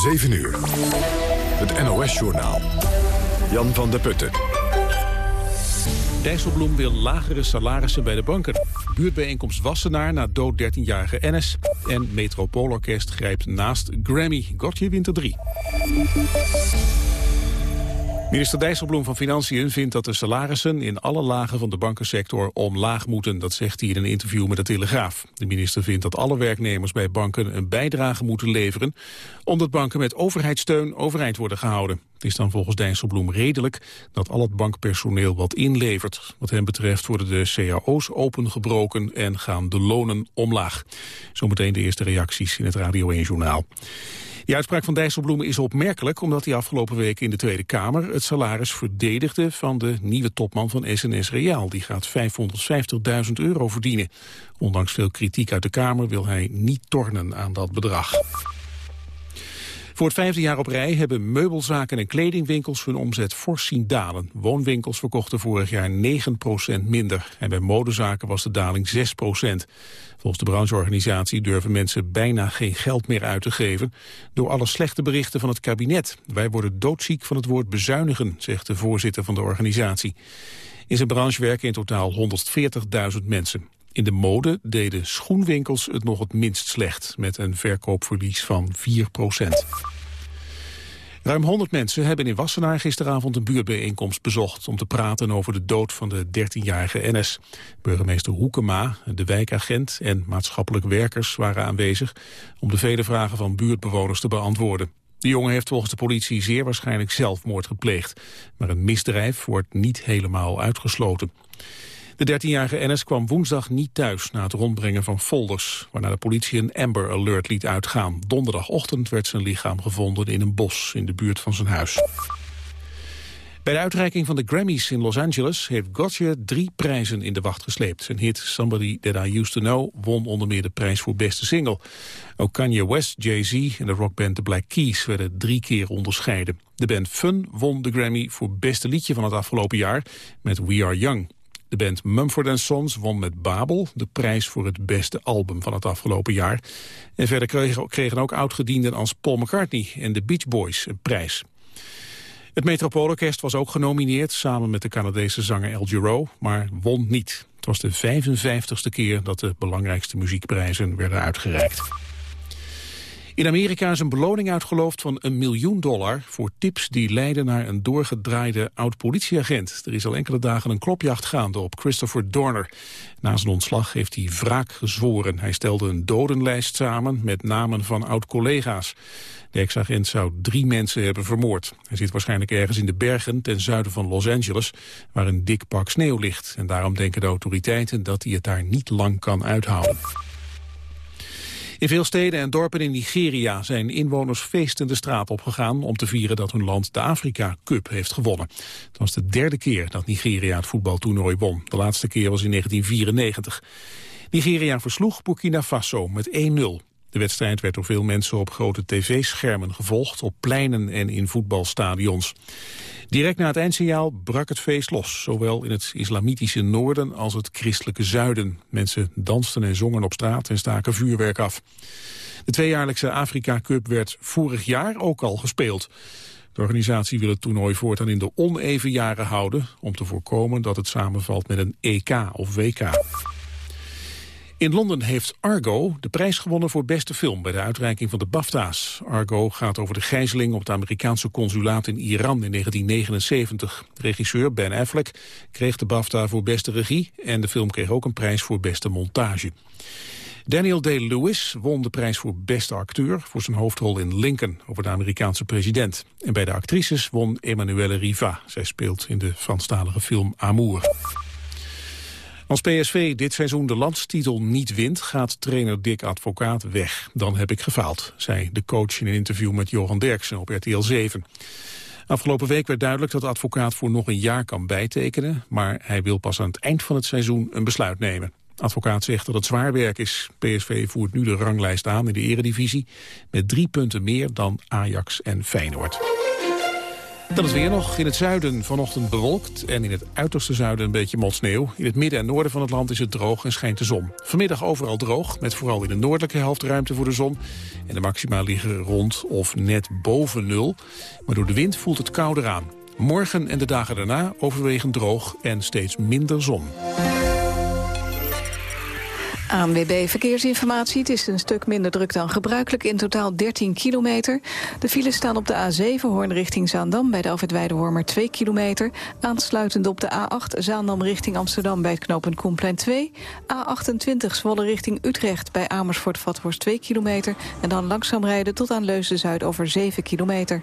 7 uur. Het NOS-journaal. Jan van der Putten. Dijsselbloem wil lagere salarissen bij de banken. Buurtbijeenkomst Wassenaar na dood 13-jarige Ennis. En Metropoolorkest grijpt naast Grammy. Gotje winter 3. Minister Dijsselbloem van Financiën vindt dat de salarissen in alle lagen van de bankensector omlaag moeten. Dat zegt hij in een interview met de Telegraaf. De minister vindt dat alle werknemers bij banken een bijdrage moeten leveren, omdat banken met overheidssteun overeind worden gehouden. Het is dan volgens Dijsselbloem redelijk dat al het bankpersoneel wat inlevert. Wat hem betreft worden de cao's opengebroken en gaan de lonen omlaag. Zometeen de eerste reacties in het Radio 1-journaal. Die uitspraak van Dijsselbloem is opmerkelijk omdat hij afgelopen week in de Tweede Kamer het salaris verdedigde van de nieuwe topman van SNS Reaal. Die gaat 550.000 euro verdienen. Ondanks veel kritiek uit de Kamer wil hij niet tornen aan dat bedrag. Voor het vijfde jaar op rij hebben meubelzaken en kledingwinkels hun omzet fors zien dalen. Woonwinkels verkochten vorig jaar 9% minder. En bij modezaken was de daling 6% Volgens de brancheorganisatie durven mensen bijna geen geld meer uit te geven... door alle slechte berichten van het kabinet. Wij worden doodziek van het woord bezuinigen, zegt de voorzitter van de organisatie. In zijn branche werken in totaal 140.000 mensen. In de mode deden schoenwinkels het nog het minst slecht... met een verkoopverlies van 4 procent. Ruim 100 mensen hebben in Wassenaar gisteravond een buurtbijeenkomst bezocht... om te praten over de dood van de 13-jarige NS. Burgemeester Hoekema, de wijkagent en maatschappelijk werkers waren aanwezig... om de vele vragen van buurtbewoners te beantwoorden. De jongen heeft volgens de politie zeer waarschijnlijk zelfmoord gepleegd. Maar een misdrijf wordt niet helemaal uitgesloten. De 13-jarige Ennis kwam woensdag niet thuis na het rondbrengen van folders, waarna de politie een Amber Alert liet uitgaan. Donderdagochtend werd zijn lichaam gevonden in een bos in de buurt van zijn huis. Bij de uitreiking van de Grammys in Los Angeles heeft Gotye drie prijzen in de wacht gesleept. Zijn hit Somebody That I Used To Know won onder meer de prijs voor beste single. Ook Kanye West, Jay-Z en de rockband The Black Keys werden drie keer onderscheiden. De band Fun won de Grammy voor beste liedje van het afgelopen jaar met We Are Young. De band Mumford Sons won met Babel de prijs voor het beste album van het afgelopen jaar. En verder kregen, ook oudgedienden als Paul McCartney en de Beach Boys een prijs. Het Metropoolorkest was ook genomineerd samen met de Canadese zanger El Giro, maar won niet. Het was de 55ste keer dat de belangrijkste muziekprijzen werden uitgereikt. In Amerika is een beloning uitgeloofd van een miljoen dollar... voor tips die leiden naar een doorgedraaide oud-politieagent. Er is al enkele dagen een klopjacht gaande op Christopher Dorner. Na zijn ontslag heeft hij wraak gezworen. Hij stelde een dodenlijst samen met namen van oud-collega's. De ex-agent zou drie mensen hebben vermoord. Hij zit waarschijnlijk ergens in de bergen ten zuiden van Los Angeles... waar een dik pak sneeuw ligt. En daarom denken de autoriteiten dat hij het daar niet lang kan uithouden. In veel steden en dorpen in Nigeria zijn inwoners feestend de straat opgegaan om te vieren dat hun land de Afrika Cup heeft gewonnen. Het was de derde keer dat Nigeria het voetbaltoernooi won. De laatste keer was in 1994. Nigeria versloeg Burkina Faso met 1-0. De wedstrijd werd door veel mensen op grote tv-schermen gevolgd, op pleinen en in voetbalstadions. Direct na het eindsignaal brak het feest los, zowel in het islamitische noorden als het christelijke zuiden. Mensen dansten en zongen op straat en staken vuurwerk af. De tweejaarlijkse Afrika Cup werd vorig jaar ook al gespeeld. De organisatie wil het toernooi voortaan in de oneven jaren houden... om te voorkomen dat het samenvalt met een EK of WK. In Londen heeft Argo de prijs gewonnen voor beste film bij de uitreiking van de BAFTA's. Argo gaat over de gijzeling op het Amerikaanse consulaat in Iran in 1979. regisseur Ben Affleck kreeg de BAFTA voor beste regie en de film kreeg ook een prijs voor beste montage. Daniel Day-Lewis won de prijs voor beste acteur voor zijn hoofdrol in Lincoln over de Amerikaanse president. En bij de actrices won Emanuelle Riva. Zij speelt in de Franstalige film Amour. Als PSV dit seizoen de landstitel niet wint, gaat trainer Dick Advocaat weg. Dan heb ik gefaald, zei de coach in een interview met Johan Derksen op RTL 7. Afgelopen week werd duidelijk dat de advocaat voor nog een jaar kan bijtekenen, maar hij wil pas aan het eind van het seizoen een besluit nemen. Advocaat zegt dat het zwaar werk is. PSV voert nu de ranglijst aan in de eredivisie met drie punten meer dan Ajax en Feyenoord. Dan het weer nog. In het zuiden vanochtend bewolkt en in het uiterste zuiden een beetje motsneeuw. In het midden en noorden van het land is het droog en schijnt de zon. Vanmiddag overal droog, met vooral in de noordelijke helft ruimte voor de zon. En de maxima liggen rond of net boven nul. Maar door de wind voelt het kouder aan. Morgen en de dagen daarna overwegend droog en steeds minder zon. ANWB Verkeersinformatie. Het is een stuk minder druk dan gebruikelijk. In totaal 13 kilometer. De files staan op de A7 Hoorn richting Zaandam... bij de Alfred Weidewormer 2 kilometer. Aansluitend op de A8 Zaandam richting Amsterdam... bij het knooppunt Koenplein 2. A28 Zwolle richting Utrecht bij Amersfoort-Vathorst 2 kilometer. En dan langzaam rijden tot aan Leusden-Zuid over 7 kilometer.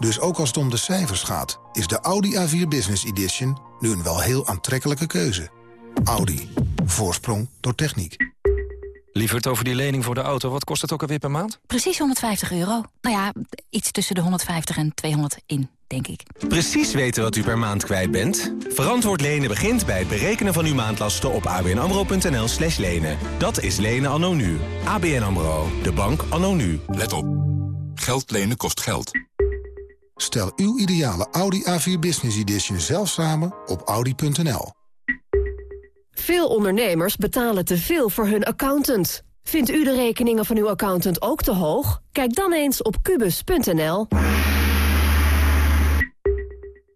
Dus ook als het om de cijfers gaat, is de Audi A4 Business Edition nu een wel heel aantrekkelijke keuze. Audi. Voorsprong door techniek. Lieverd, over die lening voor de auto, wat kost het ook alweer per maand? Precies 150 euro. Nou ja, iets tussen de 150 en 200 in, denk ik. Precies weten wat u per maand kwijt bent? Verantwoord lenen begint bij het berekenen van uw maandlasten op abnamro.nl slash lenen. Dat is lenen anno nu. ABN AMRO, de bank anno nu. Let op. Geld lenen kost geld. Stel uw ideale Audi A4 Business Edition zelf samen op audi.nl. Veel ondernemers betalen te veel voor hun accountant. Vindt u de rekeningen van uw accountant ook te hoog? Kijk dan eens op kubus.nl.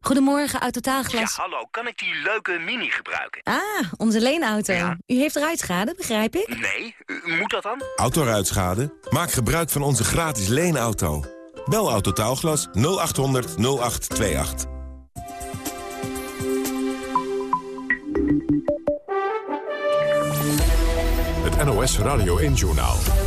Goedemorgen, Autotaalglas. Ja, hallo. Kan ik die leuke Mini gebruiken? Ah, onze leenauto. Ja. U heeft ruitschade, begrijp ik? Nee, u- moet dat dan? Autoruitschade? Maak gebruik van onze gratis leenauto. Bel Autotaalglas 0800 0828. Het NOS Radio 1-journaal.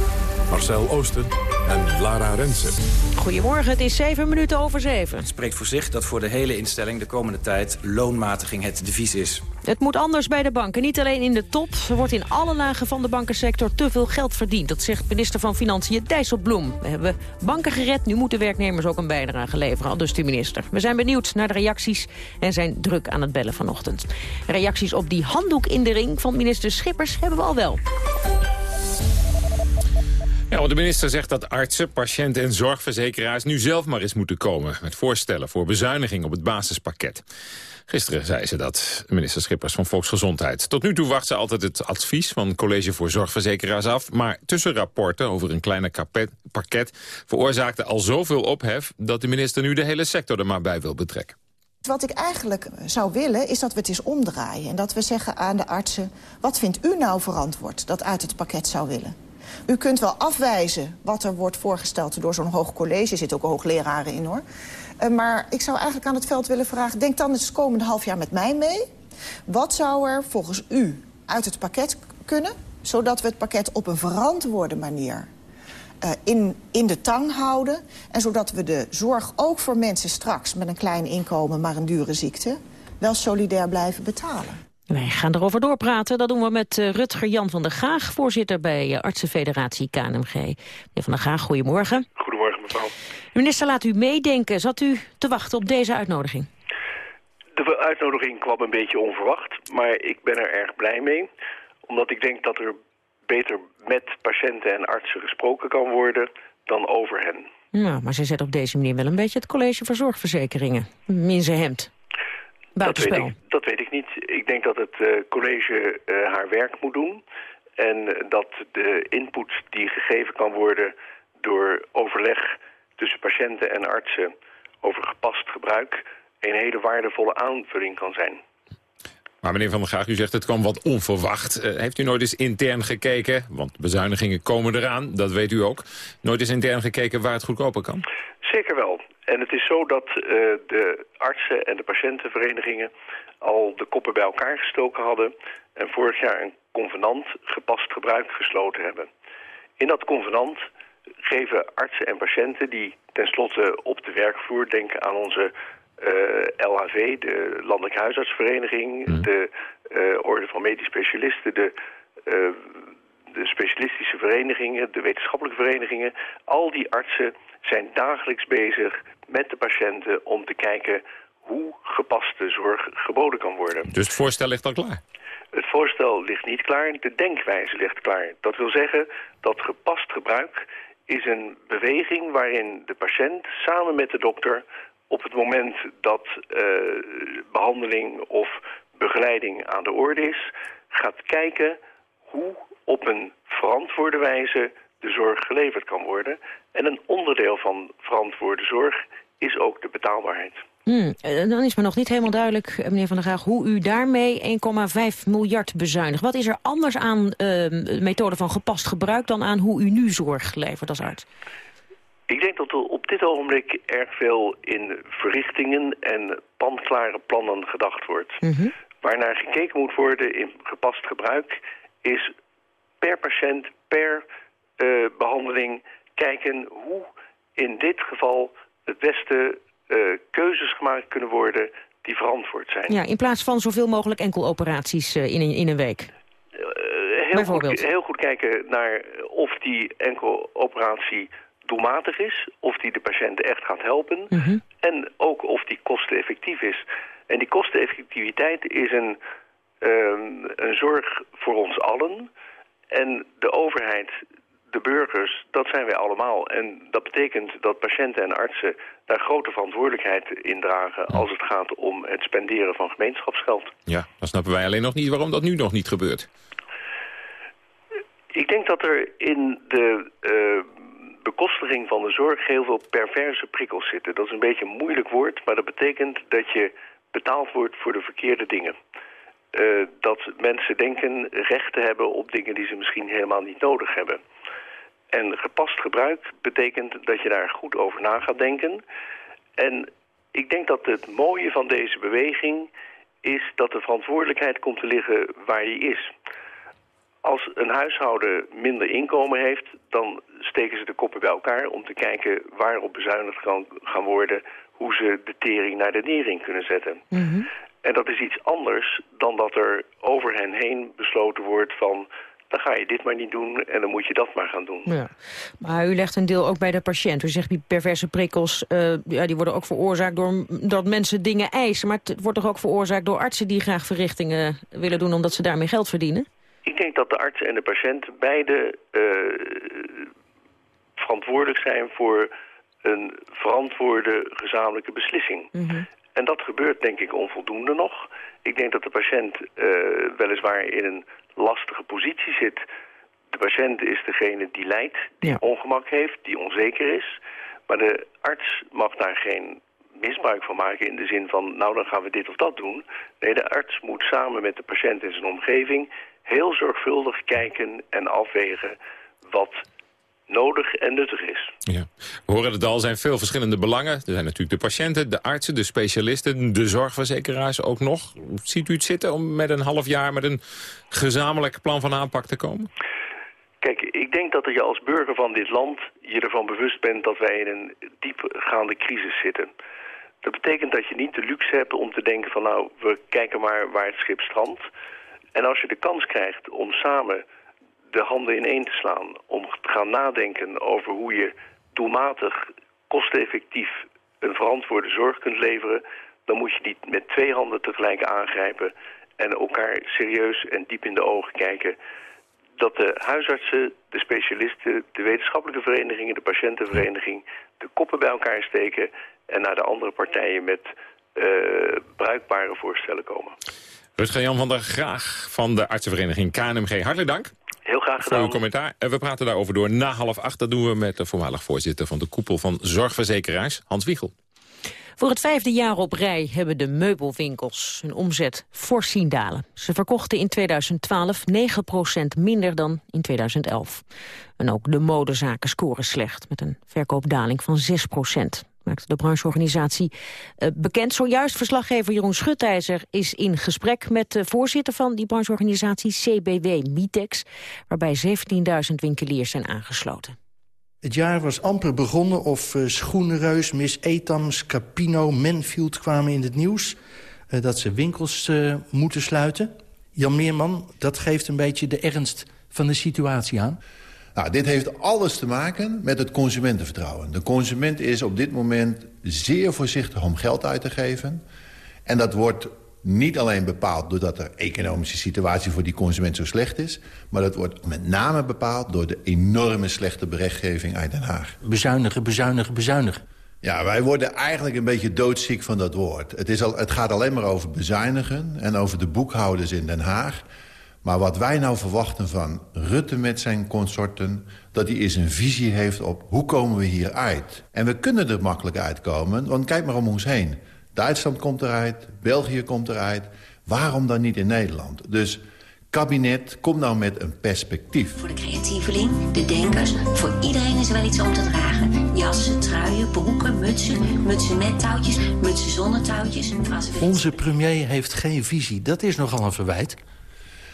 Marcel Oosten en Lara Rensen. Goedemorgen, het is zeven minuten over zeven. Het spreekt voor zich dat voor de hele instelling de komende tijd loonmatiging het devies is. Het moet anders bij de banken, niet alleen in de top. Er wordt in alle lagen van de bankensector te veel geld verdiend. Dat zegt minister van Financiën Dijsselbloem. We hebben banken gered, nu moeten werknemers ook een bijdrage leveren, al dus de minister. We zijn benieuwd naar de reacties en zijn druk aan het bellen vanochtend. Reacties op die handdoek in de ring van minister Schippers hebben we al wel. Ja, want de minister zegt dat artsen, patiënten en zorgverzekeraars... nu zelf maar eens moeten komen met voorstellen voor bezuiniging op het basispakket. Gisteren zei ze dat, minister Schippers van Volksgezondheid. Tot nu toe wacht ze altijd het advies van het College voor Zorgverzekeraars af. Maar tussenrapporten over een kleiner pakket veroorzaakte al zoveel ophef... dat de minister nu de hele sector er maar bij wil betrekken. Wat ik eigenlijk zou willen, is dat we het eens omdraaien. En dat we zeggen aan de artsen... wat vindt u nou verantwoord dat uit het pakket zou willen? U kunt wel afwijzen wat er wordt voorgesteld door zo'n hoog college. Er zitten ook hoogleraren in, hoor. Uh, maar ik zou eigenlijk aan het veld willen vragen... denk dan eens komende half jaar met mij mee. Wat zou er volgens u uit het pakket kunnen... zodat we het pakket op een verantwoorde manier uh, in, in de tang houden... en zodat we de zorg ook voor mensen straks met een klein inkomen... maar een dure ziekte, wel solidair blijven betalen. Wij gaan erover doorpraten. Dat doen we met uh, Rutger Jan van der Gaag, voorzitter bij uh, Artsenfederatie KNMG. Meneer van der Gaag, goedemorgen. Goedemorgen, mevrouw. De minister laat u meedenken. Zat u te wachten op deze uitnodiging? De uitnodiging kwam een beetje onverwacht, maar ik ben er erg blij mee. Omdat ik denk dat er beter met patiënten en artsen gesproken kan worden dan over hen. Nou, maar ze zet op deze manier wel een beetje het college voor zorgverzekeringen. In zijn hemd. Dat weet, ik, dat weet ik niet. Ik denk dat het uh, college uh, haar werk moet doen. En dat de input die gegeven kan worden door overleg tussen patiënten en artsen over gepast gebruik... een hele waardevolle aanvulling kan zijn. Maar meneer Van der Graag, u zegt het kwam wat onverwacht. Uh, heeft u nooit eens intern gekeken, want bezuinigingen komen eraan, dat weet u ook. Nooit eens intern gekeken waar het goedkoper kan? Zeker wel. En het is zo dat uh, de artsen en de patiëntenverenigingen al de koppen bij elkaar gestoken hadden... en vorig jaar een convenant gepast gebruik gesloten hebben. In dat convenant geven artsen en patiënten die Ten slotte op de werkvloer, denk aan onze LHV, de Landelijke Huisartsvereniging... de Orde van Medisch Specialisten, de de specialistische verenigingen, de wetenschappelijke verenigingen, al die artsen zijn dagelijks bezig met de patiënten om te kijken hoe gepaste zorg geboden kan worden. Dus het voorstel ligt al klaar? Het voorstel ligt niet klaar, de denkwijze ligt klaar. Dat wil zeggen dat gepast gebruik is een beweging waarin de patiënt samen met de dokter op het moment dat uh, behandeling of begeleiding aan de orde is, gaat kijken hoe op een verantwoorde wijze de zorg geleverd kan worden. En een onderdeel van verantwoorde zorg is ook de betaalbaarheid. Hmm, dan is me nog niet helemaal duidelijk, eh, meneer Van der Graag, hoe u daarmee 1,5 miljard bezuinigt. Wat is er anders aan uh, de methode van gepast gebruik dan aan hoe u nu zorg levert als arts? Ik denk dat er op dit ogenblik erg veel in verrichtingen en panklare plannen gedacht wordt. Mm Waarnaar gekeken moet worden in gepast gebruik is per patiënt, per uh, behandeling kijken hoe in dit geval het beste uh, keuzes gemaakt kunnen worden die verantwoord zijn. Ja, in plaats van zoveel mogelijk enkeloperaties uh, in, een, in een week. heel, goed, heel goed kijken naar of die enkeloperatie doelmatig is, of die de patiënt echt gaat helpen mm -hmm. en ook of die kosteneffectief is. En die kosteneffectiviteit is een, um, een zorg voor ons allen. En de overheid, de burgers, dat zijn wij allemaal. En dat betekent dat patiënten en artsen daar grote verantwoordelijkheid in dragen... als het gaat om het spenderen van gemeenschapsgeld. Ja, dan snappen wij alleen nog niet waarom dat nu nog niet gebeurt. Ik denk dat er in de uh, bekostiging van de zorg heel veel perverse prikkels zitten. Dat is een beetje een moeilijk woord, maar dat betekent dat je betaald wordt voor de verkeerde dingen. Uh, dat mensen denken recht te hebben op dingen die ze misschien helemaal niet nodig hebben. En gepast gebruik betekent dat je daar goed over na gaat denken. En ik denk dat het mooie van deze beweging is dat de verantwoordelijkheid komt te liggen waar die is. Als een huishouden minder inkomen heeft, dan steken ze de koppen bij elkaar om te kijken waarop bezuinigd kan gaan worden, hoe ze de tering naar de nering kunnen zetten. Mm -hmm. En dat is iets anders dan dat er over hen heen besloten wordt van... dan ga je dit maar niet doen en dan moet je dat maar gaan doen. Ja. Maar u legt een deel ook bij de patiënt. U zegt die perverse prikkels uh, ja, die worden ook veroorzaakt door dat mensen dingen eisen. Maar het wordt toch ook veroorzaakt door artsen die graag verrichtingen willen doen... omdat ze daarmee geld verdienen? Ik denk dat de arts en de patiënt beide uh, verantwoordelijk zijn... voor een verantwoorde gezamenlijke beslissing. Mm -hmm. En dat gebeurt denk ik onvoldoende nog. Ik denk dat de patiënt uh, weliswaar in een lastige positie zit. De patiënt is degene die lijdt, die ja. ongemak heeft, die onzeker is. Maar de arts mag daar geen misbruik van maken in de zin van... nou, dan gaan we dit of dat doen. Nee, de arts moet samen met de patiënt in zijn omgeving... heel zorgvuldig kijken en afwegen wat nodig en nuttig is. Ja. We horen het al, er zijn veel verschillende belangen. Er zijn natuurlijk de patiënten, de artsen, de specialisten, de zorgverzekeraars ook nog. Ziet u het zitten om met een half jaar met een gezamenlijk plan van aanpak te komen? Kijk, ik denk dat je als burger van dit land je ervan bewust bent dat wij in een diepgaande crisis zitten. Dat betekent dat je niet de luxe hebt om te denken van nou, we kijken maar waar het schip strandt. En als je de kans krijgt om samen de handen ineen te slaan. Om te gaan nadenken over hoe je doelmatig, kosteneffectief een verantwoorde zorg kunt leveren... dan moet je die met twee handen tegelijk aangrijpen... en elkaar serieus en diep in de ogen kijken... dat de huisartsen, de specialisten, de wetenschappelijke verenigingen... de patiëntenvereniging de koppen bij elkaar steken... en naar de andere partijen met uh, bruikbare voorstellen komen. Rutger Jan van der Graag van de artsenvereniging KNMG. Hartelijk dank. Heel graag gedaan. Voor uw commentaar. En we praten daarover door na half acht. Dat doen we met de voormalig voorzitter van de koepel van zorgverzekeraars, Hans Wiegel. Voor het vijfde jaar op rij hebben de meubelwinkels hun omzet fors zien dalen. Ze verkochten in 2012 9% minder dan in 2011. En ook de modezaken scoren slecht, met een verkoopdaling van 6 maakt de brancheorganisatie uh, bekend. Zojuist verslaggever Jeroen Schutijzer is in gesprek met de voorzitter van die brancheorganisatie CBW Mitex, waarbij 17.000 winkeliers zijn aangesloten. Het jaar was amper begonnen of uh, Schoenenreus, Miss Etams, Capino, Manfield kwamen in het nieuws... Uh, dat ze winkels moeten sluiten. Jan Meerman, dat geeft een beetje de ernst van de situatie aan. Nou, dit heeft alles te maken met het consumentenvertrouwen. De consument is op dit moment zeer voorzichtig om geld uit te geven. En dat wordt niet alleen bepaald doordat de economische situatie voor die consument zo slecht is... maar dat wordt met name bepaald door de enorme slechte berichtgeving uit Den Haag. Bezuinigen, bezuinigen, bezuinigen. Ja, wij worden eigenlijk een beetje doodziek van dat woord. Het, is al, het gaat alleen maar over bezuinigen en over de boekhouders in Den Haag. Maar wat wij nou verwachten van Rutte met zijn consorten... dat hij eens een visie heeft op hoe komen we hier uit. En we kunnen er makkelijk uitkomen, want kijk maar om ons heen. Duitsland komt eruit, België komt eruit. Waarom dan niet in Nederland? Dus kabinet, kom nou met een perspectief. Voor de creatieveling, de denkers, voor iedereen is er wel iets om te dragen. Jassen, truien, broeken, mutsen, mutsen met touwtjes, mutsen zonder touwtjes. Onze premier heeft geen visie, dat is nogal een verwijt.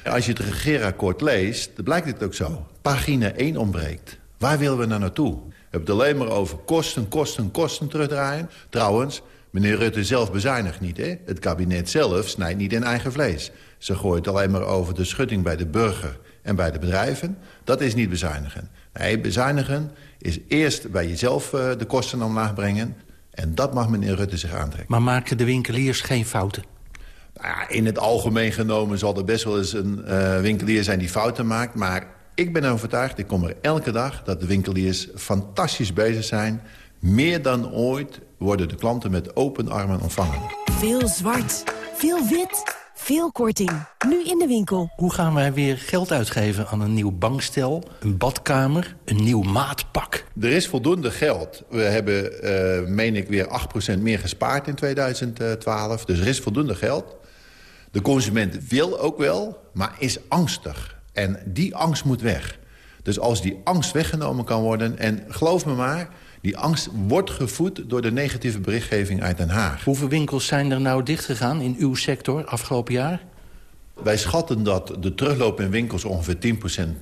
Als je het regeerakkoord leest, dan blijkt het ook zo. Pagina 1 ontbreekt. Waar willen we nou naartoe? We hebben het alleen maar over kosten, kosten, kosten terugdraaien. Trouwens, meneer Rutte zelf bezuinigt niet. Hè? Het kabinet zelf snijdt niet in eigen vlees. Ze gooit alleen maar over de schutting bij de burger en bij de bedrijven. Dat is niet bezuinigen. Nee, bezuinigen is eerst bij jezelf uh, de kosten omlaag brengen. En dat mag meneer Rutte zich aantrekken. Maar maken de winkeliers geen fouten? Nou ja, in het algemeen genomen zal er best wel eens een uh, winkelier zijn die fouten maakt. Maar ik ben overtuigd, ik kom er elke dag... dat de winkeliers fantastisch bezig zijn. Meer dan ooit worden de klanten met open armen ontvangen. Veel zwart, veel wit, veel korting. Nu in de winkel. Hoe gaan wij weer geld uitgeven aan een nieuw bankstel, een badkamer, een nieuw maatpak? Er is voldoende geld. We hebben, uh, meen ik, weer 8% meer gespaard in 2012. Dus er is voldoende geld. De consument wil ook wel, maar is angstig. En die angst moet weg. Dus als die angst weggenomen kan worden... en geloof me maar, die angst wordt gevoed door de negatieve berichtgeving uit Den Haag. Hoeveel winkels zijn er nou dichtgegaan in uw sector afgelopen jaar? Wij schatten dat de terugloop in winkels ongeveer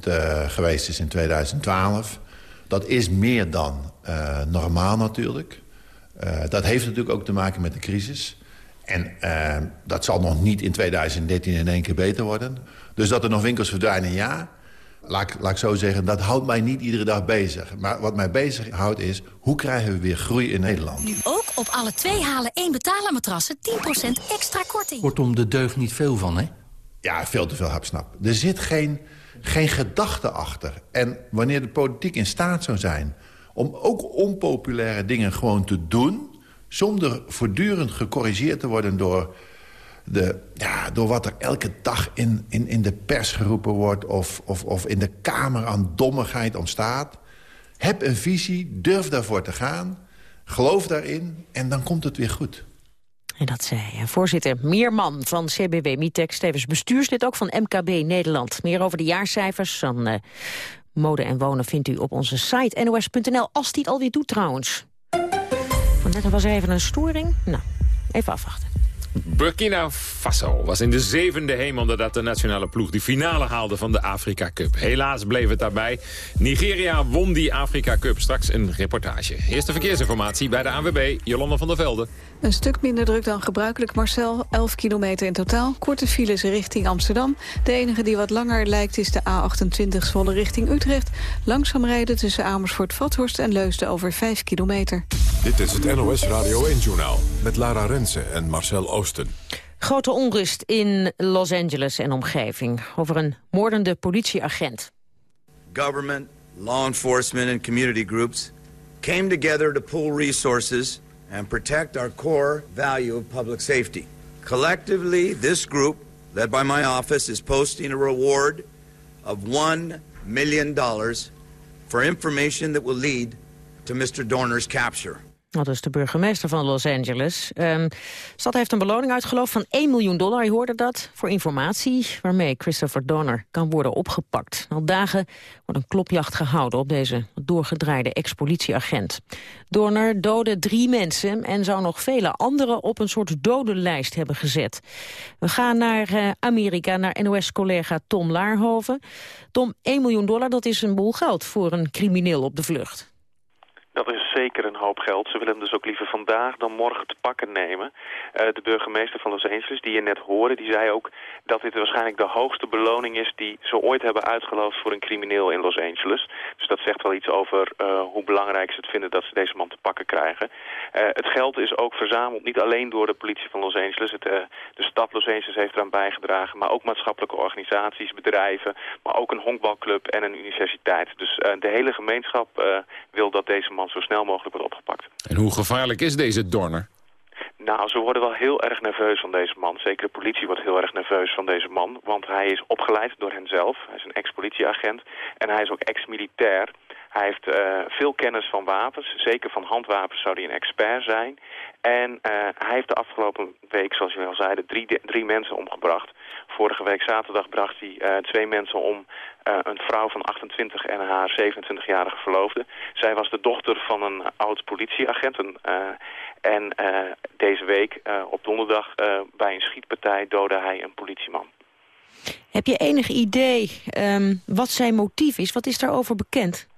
10% uh, geweest is in 2012. Dat is meer dan uh, normaal natuurlijk. Uh, dat heeft natuurlijk ook te maken met de crisis. En uh, dat zal nog niet in 2013 in één keer beter worden. Dus dat er nog winkels verdwijnen, ja. Laat, laat ik zo zeggen, dat houdt mij niet iedere dag bezig. Maar wat mij bezighoudt is, hoe krijgen we weer groei in Nederland? Nu ook op alle twee halen één betalen matrassen 10% extra korting. Kortom, de deugd niet veel van, hè? Ja, veel te veel hapsnap. Er zit geen, geen gedachte achter. En wanneer de politiek in staat zou zijn... om ook onpopulaire dingen gewoon te doen zonder voortdurend gecorrigeerd te worden door, de, ja, door wat er elke dag in, in, in de pers geroepen wordt... Of, of, of in de Kamer aan dommigheid ontstaat. Heb een visie, durf daarvoor te gaan, geloof daarin en dan komt het weer goed. En dat zei voorzitter Meerman van CBW Mitex, tevens bestuurslid ook van MKB Nederland. Meer over de jaarcijfers van uh, Mode en Wonen vindt u op onze site nos.nl, als die het alweer doet trouwens. Want net was er even een storing. Nou, even afwachten. Burkina Faso was in de zevende hemel dat de nationale ploeg die finale haalde van de Afrika Cup. Helaas bleef het daarbij. Nigeria won die Afrika Cup. Straks een reportage. Eerste verkeersinformatie bij de ANWB, Jolanda van der Velde. Een stuk minder druk dan gebruikelijk, Marcel. 11 kilometer in totaal. Korte files richting Amsterdam. De enige die wat langer lijkt is de A28 Zwolle richting Utrecht. Langzaam rijden tussen Amersfoort, Vathorst en Leusden over 5 kilometer. Dit is het NOS Radio 1-journaal met Lara Rensen en Marcel Oosten. Grote onrust in Los Angeles en omgeving over een moordende politieagent. Government, law enforcement and community groups came together to pool resources and protect our core value of public safety. Collectively, this group, led by my office, is posting a reward of $1 million for information that will lead to Mr. Dorner's capture. Dat is de burgemeester van Los Angeles. Um, de stad heeft een beloning uitgeloofd van 1 miljoen dollar, je hoorde dat, voor informatie waarmee Christopher Donner kan worden opgepakt. Al dagen wordt een klopjacht gehouden op deze doorgedraaide ex-politieagent. Donner doodde drie mensen en zou nog vele anderen op een soort dodenlijst hebben gezet. We gaan naar uh, Amerika, naar NOS-collega Tom Laarhoven. Tom, 1 miljoen dollar, dat is een boel geld voor een crimineel op de vlucht. Dat is zeker een hoop geld. Ze willen hem dus ook liever vandaag dan morgen te pakken nemen. Uh, de burgemeester van Los Angeles, die je net hoorde, die zei ook dat dit waarschijnlijk de hoogste beloning is die ze ooit hebben uitgeloofd voor een crimineel in Los Angeles. Dus dat zegt wel iets over uh, hoe belangrijk ze het vinden dat ze deze man te pakken krijgen. Uh, het geld is ook verzameld niet alleen door de politie van Los Angeles. Het, de stad Los Angeles heeft eraan bijgedragen, maar ook maatschappelijke organisaties, bedrijven, maar ook een honkbalclub en een universiteit. Dus de hele gemeenschap wil dat deze man zo snel mogelijk wordt opgepakt. En hoe gevaarlijk is deze Dorner? Nou, ze worden wel heel erg nerveus van deze man. Zeker de politie wordt heel erg nerveus van deze man. Want hij is opgeleid door henzelf. Hij is een ex-politieagent. En hij is ook ex-militair. Hij heeft uh, veel kennis van wapens. Zeker van handwapens zou hij een expert zijn. En uh, hij heeft de afgelopen week, zoals jullie al zeiden, drie, drie mensen omgebracht. Vorige week zaterdag bracht hij uh, twee mensen om. Een vrouw van 28 en haar 27-jarige verloofde. Zij was de dochter van een oud politieagent. En deze week, op donderdag, bij een schietpartij doodde hij een politieman. Heb je enig idee um, wat zijn motief is? Wat is daarover bekend?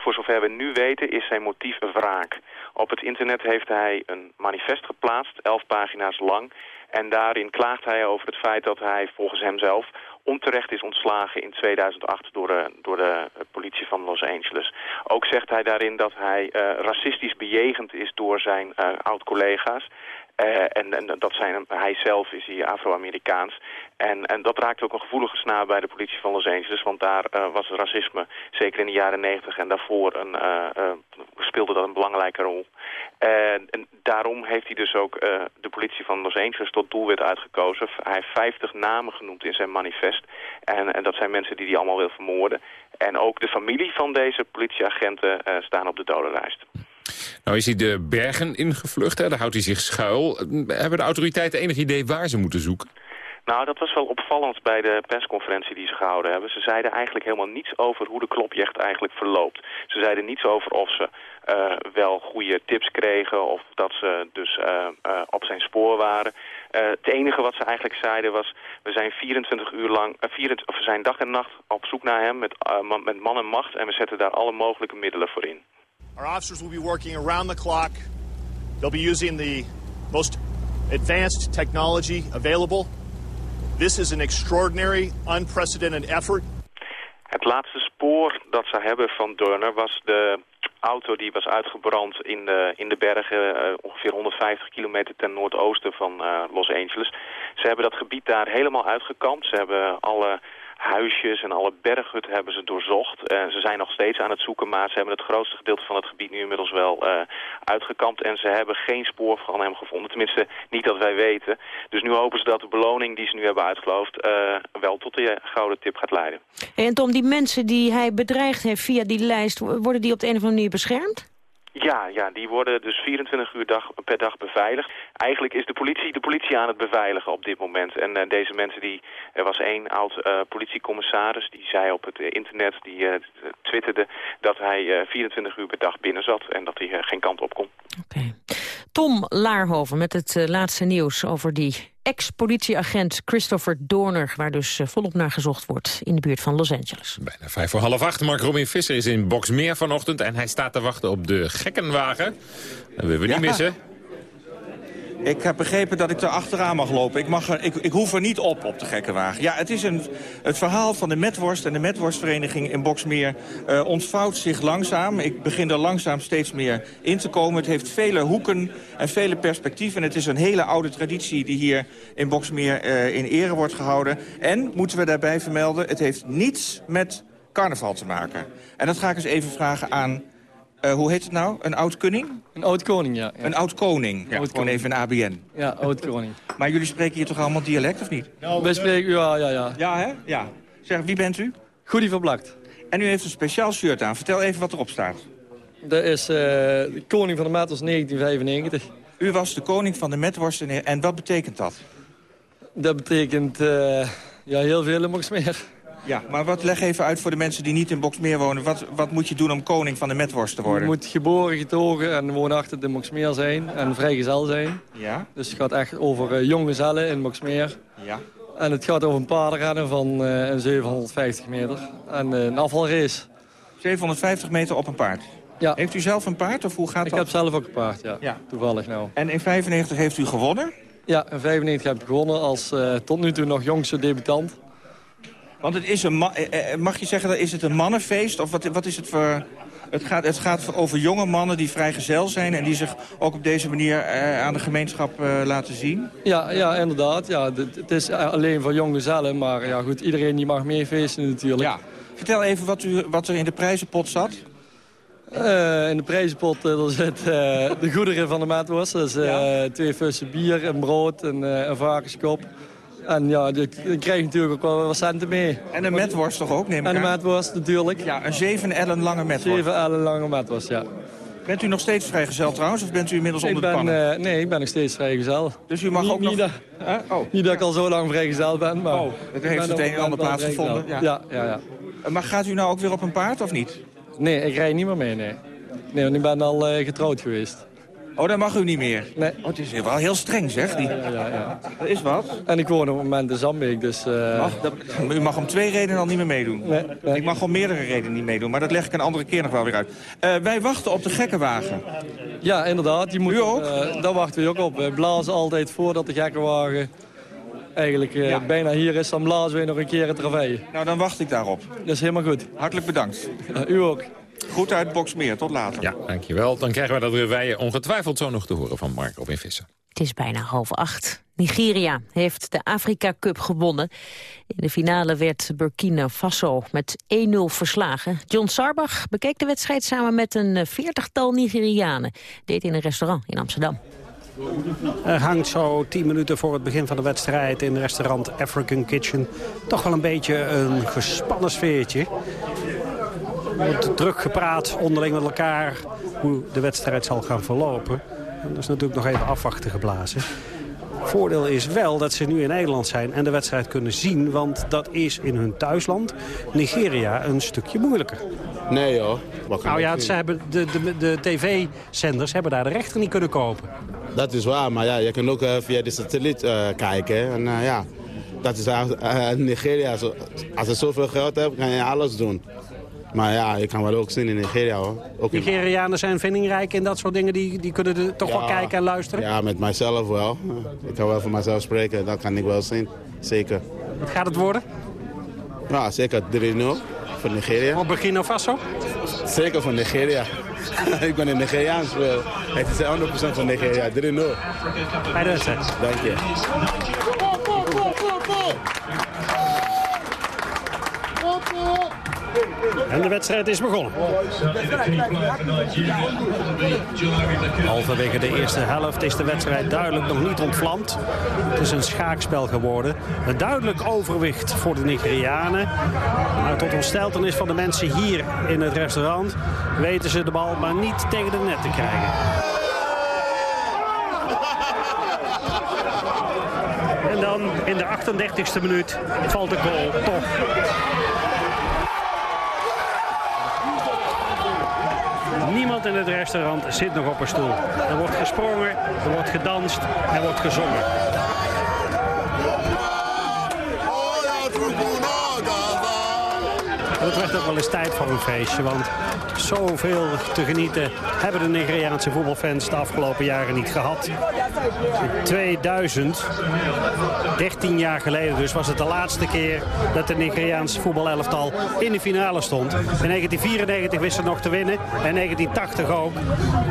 Voor zover we nu weten is zijn motief wraak. Op het internet heeft hij een manifest geplaatst, elf pagina's lang. En daarin klaagt hij over het feit dat hij volgens hemzelf onterecht is ontslagen in 2008 door de, door de politie van Los Angeles. Ook zegt hij daarin dat hij uh, racistisch bejegend is door zijn uh, oud-collega's. Uh, en, en, dat zijn, hij zelf is hier Afro-Amerikaans. En, en dat raakt ook een gevoelige snaar bij de politie van Los Angeles. Want daar uh, was racisme, zeker in de jaren negentig en daarvoor, een, uh, speelde dat een belangrijke rol. En, en daarom heeft hij dus ook de politie van Los Angeles tot doelwit uitgekozen. Hij heeft 50 namen genoemd in zijn manifest. En, en dat zijn mensen die hij allemaal wil vermoorden. En ook de familie van deze politieagenten staan op de dodenlijst. Nou is hij de bergen ingevlucht, hè? daar houdt hij zich schuil. Hebben de autoriteiten enig idee waar ze moeten zoeken? Nou, dat was wel opvallend bij de persconferentie die ze gehouden hebben. Ze zeiden eigenlijk helemaal niets over hoe de klopjacht eigenlijk verloopt. Ze zeiden niets over of ze uh, wel goede tips kregen of dat ze dus uh, uh, op zijn spoor waren. het enige wat ze eigenlijk zeiden was, we zijn 24 uur lang, 24, of we zijn dag en nacht op zoek naar hem met, met man en macht en we zetten daar alle mogelijke middelen voor in. Our officers will be working around the clock. They'll be using the most advanced technology available. This is an extraordinary, unprecedented effort. Het laatste spoor dat ze hebben van Durner was de auto die was uitgebrand in de, in de bergen, uh, ongeveer 150 kilometer ten noordoosten van uh, Los Angeles. Ze hebben dat gebied daar helemaal uitgekampt. Ze hebben alle huisjes en alle berghutten hebben ze doorzocht. Uh, ze zijn nog steeds aan het zoeken, maar ze hebben het grootste gedeelte van het gebied nu inmiddels wel uh, uitgekampt. En ze hebben geen spoor van hem gevonden, tenminste niet dat wij weten. Dus nu hopen ze dat de beloning die ze nu hebben uitgeloofd uh, wel tot de gouden tip gaat leiden. En Tom, die mensen die hij bedreigd heeft via die lijst, worden die op de een of andere manier beschermd? Ja, ja, die worden dus 24 uur dag, per dag beveiligd. Eigenlijk is de politie de politie aan het beveiligen op dit moment. En uh, deze mensen, die, er was één oud uh, politiecommissaris, die zei op het uh, internet, die twitterde dat hij 24 uur per dag binnen zat en dat hij geen kant op kon. Oké. Tom Laarhoven met het laatste nieuws over die ex-politieagent Christopher Dorner... waar dus volop naar gezocht wordt in de buurt van Los Angeles. Bijna vijf voor half acht. Mark Robin Visser is in Boxmeer vanochtend... en hij staat te wachten op de gekkenwagen. Dat willen we niet missen. Ik heb begrepen dat ik er achteraan mag lopen. Ik, mag er, ik, ik hoef er niet op, op de gekkenwagen. Ja, het is een, het verhaal van de Metworst en de Metworstvereniging in Boksmeer uh, ontvouwt zich langzaam. Ik begin er langzaam steeds meer in te komen. Het heeft vele hoeken en vele perspectieven. En het is een hele oude traditie die hier in Boksmeer uh, in ere wordt gehouden. En, moeten we daarbij vermelden, het heeft niets met carnaval te maken. En dat ga ik eens even vragen aan uh, hoe heet het nou? Een oud-koning? Een oud-koning, ja, ja. Een oud-koning. Ja, oud gewoon even een ABN. Ja, oud-koning. maar jullie spreken hier toch allemaal dialect, of niet? Nou, Wij spreken, ja, ja, ja. Ja, hè? Ja. Zeg, wie bent u? Goedie Verblakt. En u heeft een speciaal shirt aan. Vertel even wat erop staat. Dat is uh, de koning van de Metworst 1995. U was de koning van de Metworst en wat betekent dat? Dat betekent uh, ja, heel veel in Boksmeer. Ja, maar wat leg even uit voor de mensen die niet in Boksmeer wonen. Wat, wat moet je doen om koning van de Metworst te worden? Je moet geboren, getogen en woonachtig in Boksmeer zijn. En vrijgezel zijn. Ja. Dus het gaat echt over uh, jonge gezellen in Boksmeer. Ja. En het gaat over een paardenrennen van uh, een 750 meter. En uh, een afvalrace. 750 meter op een paard? Ja. Heeft u zelf een paard of hoe gaat Ik dat? heb zelf ook een paard, ja. Ja. Toevallig nou. En in 95 heeft u gewonnen? Ja, in 95 heb ik gewonnen als eh, tot nu toe nog jongste debutant. Want het is een ma- eh, eh, mag je zeggen, dat is het een mannenfeest? Of wat, wat is het voor... Het gaat, het gaat over jonge mannen die vrijgezel zijn... en die zich ook op deze manier eh, aan de gemeenschap eh, laten zien? Ja, ja inderdaad. Ja, het is alleen voor jongezellen, maar ja, goed, iedereen die mag meer feesten natuurlijk. Ja. Vertel even wat, u, wat er in de prijzenpot zat. Eh, in de prijzenpot uh, er zit uh, de goederen van de. Dus uh, ja. twee fussen bier, een brood, en, een varkenskop. En ja, dan krijg natuurlijk ook wel wat centen mee. En een metworst toch ook, neem ik En aan? een metworst natuurlijk. Ja, een 7 ellen lange metworst. 7 ellen lange metworst, ja. Bent u nog steeds vrijgezel trouwens, of bent u inmiddels ik onder ben, de pannen? nee, ik ben nog steeds vrijgezel. Dus u mag niet, ook nog... Niet dat, oh. niet dat ik al zo lang vrijgezel ben, maar... Oh, dat heeft het een en ander plaatsgevonden. Ja. Ja, ja, ja. Maar gaat u nou ook weer op een paard of niet? Nee, ik rijd niet meer mee, nee. Nee, want ik ben al uh, getrouwd geweest. Oh, dat mag u niet meer? Nee. Oh, het is wel heel streng, zeg. Die... Ja, ja, ja. Dat is wat. En ik woon op het moment in Zandbeek, dus... Uh... Mag, dat, u mag om twee redenen al niet meer meedoen. Nee, nee. Ik mag om meerdere redenen niet meedoen, maar dat leg ik een andere keer nog wel weer uit. Uh, wij wachten op de gekkenwagen. Ja, inderdaad. Die moet, u ook? Uh, daar wachten we ook op. We blazen altijd voordat de gekkenwagen eigenlijk uh, ja. bijna hier is. Dan blazen we nog een keer het ravij. Nou, dan wacht ik daarop. Dat is helemaal goed. Hartelijk bedankt. u ook. Goed uit Boksmeer, tot later. Ja, dankjewel. Dan krijgen we dat revijen ongetwijfeld zo nog te horen van Mark op in Vissen. Het is bijna half acht. Nigeria heeft de Afrika Cup gewonnen. In de finale werd Burkina Faso met 1-0 verslagen. John Sarbach bekeek de wedstrijd samen met een veertigtal Nigerianen. Deed in een restaurant in Amsterdam. Er hangt zo tien minuten voor het begin van de wedstrijd in restaurant African Kitchen. Toch wel een beetje een gespannen sfeertje. Wordt druk gepraat onderling met elkaar hoe de wedstrijd zal gaan verlopen. En dat is natuurlijk nog even afwachten geblazen. Voordeel is wel dat ze nu in Nederland zijn en de wedstrijd kunnen zien. Want dat is in hun thuisland, Nigeria, een stukje moeilijker. Nee hoor. Nou ja, ze hebben de, de, de tv-zenders hebben daar de rechter niet kunnen kopen. Dat is waar, maar ja, je kan ook uh, via de satelliet uh, kijken. En uh, ja, dat is Nigeria. Als je zoveel geld hebt, kan je alles doen. Maar ja, je kan wel ook zien in Nigeria hoor. Ook Nigerianen zijn vindingrijk in dat soort dingen. Die, die kunnen er toch ja, wel kijken en luisteren? Ja, met mijzelf wel. Ik kan wel voor mezelf spreken. Dat kan ik wel zien. Zeker. Wat gaat het worden? Ja, zeker 3-0 voor Nigeria. Voor Burkina Faso? Zeker voor Nigeria. ik ben een Nigeriaans. Het is 100% van Nigeria. 3-0. Bij de. Dank je. En de wedstrijd is begonnen. Halverwege de eerste helft is de wedstrijd duidelijk nog niet ontvlamd. Het is een schaakspel geworden. Een duidelijk overwicht voor de Nigerianen. Maar tot ontsteltenis van de mensen hier in het restaurant... weten ze de bal maar niet tegen de net te krijgen. En dan in de 38e minuut valt de goal toch. Niemand in het restaurant zit nog op een stoel. Er wordt gesprongen, er wordt gedanst, er wordt gezongen. Het werd ook wel eens tijd voor een feestje, want zoveel te genieten hebben de Nigeriaanse voetbalfans de afgelopen jaren niet gehad. In 2000, 13 jaar geleden dus, was het de laatste keer dat de Nigeriaanse voetbalelftal in de finale stond. In 1994 wisten ze nog te winnen en 1980 ook.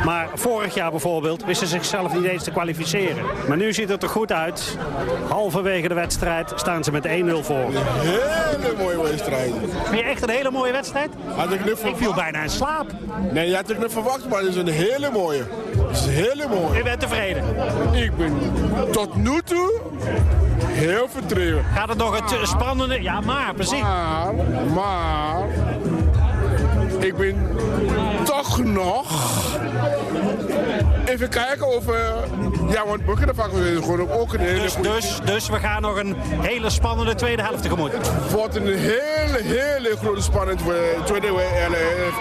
Maar vorig jaar bijvoorbeeld wisten ze zichzelf niet eens te kwalificeren. Maar nu ziet het er goed uit. Halverwege de wedstrijd staan ze met 1-0 voor. Een hele mooie wedstrijd. Vind je echt een hele mooie wedstrijd? Had ik, niet ik viel bijna in slaap. Nee, je had ik niet verwacht, maar het is een hele mooie. Het is een hele mooie. U bent tevreden? Ik ben tot nu toe heel vertrouwen. Gaat het nog het spannende... Ja, maar, precies. Maar, maar... Ik ben toch nog... Even kijken of... Uh, ja, want Burkina Faso is gewoon ook een hele dus, goede... Dus, dus we gaan nog een hele spannende tweede helft tegemoet. Het wordt een hele, hele grote spannend voor de tweede helft.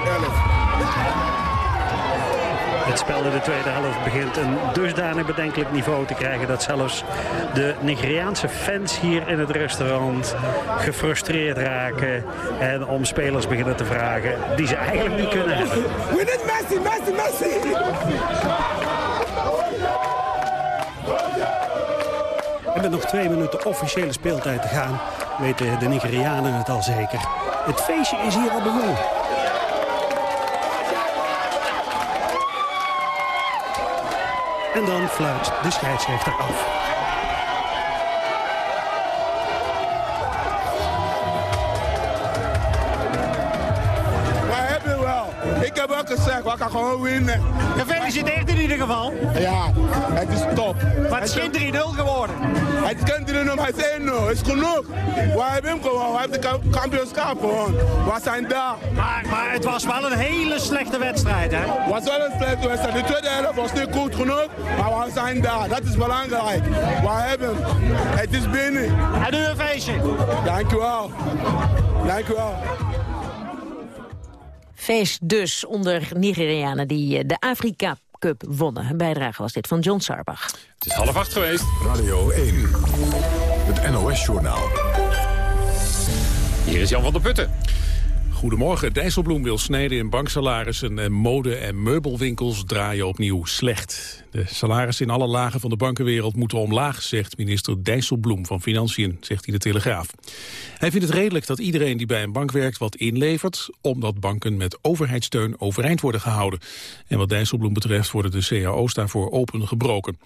het spel in de tweede helft begint een dusdanig bedenkelijk niveau te krijgen... dat zelfs de Nigeriaanse fans hier in het restaurant gefrustreerd raken... en om spelers beginnen te vragen die ze eigenlijk niet kunnen hebben. We need Messi, Messi, Messi! Nog twee minuten officiële speeltijd te gaan... weten de Nigerianen het al zeker. Het feestje is hier al begonnen. En dan fluit de scheidsrechter af. We gaan gewoon winnen. Gefeliciteerd in ieder geval. Ja, het is top. Maar het is geen 3-0 geworden. Het geen 3-0, maar het is 1-0. Het is genoeg. We hebben hem gewoon. We hebben de kampioenschap gewoon. We zijn daar. Maar, maar het was wel een hele slechte wedstrijd, hè? Het was wel een slechte wedstrijd. De tweede helft was niet goed genoeg, maar we zijn daar. Dat is belangrijk. We hebben hem. Het is binnen. En nu een feestje. Dank u wel. Dank u wel. Feest dus onder Nigerianen die eh, de Afrika Cup wonnen. Een bijdrage was dit van John Sarbach. Het is half acht geweest. Radio 1, het NOS-journaal. Hier is Jan van der Putten. Goedemorgen. Dijsselbloem wil snijden in banksalarissen en mode- en meubelwinkels draaien opnieuw slecht. De salarissen in alle lagen van de bankenwereld moeten omlaag, zegt minister Dijsselbloem van Financiën, zegt hij de Telegraaf. Hij vindt het redelijk dat iedereen die bij een bank werkt wat inlevert, omdat banken met overheidssteun overeind worden gehouden. En wat Dijsselbloem betreft worden de cao's daarvoor opengebroken.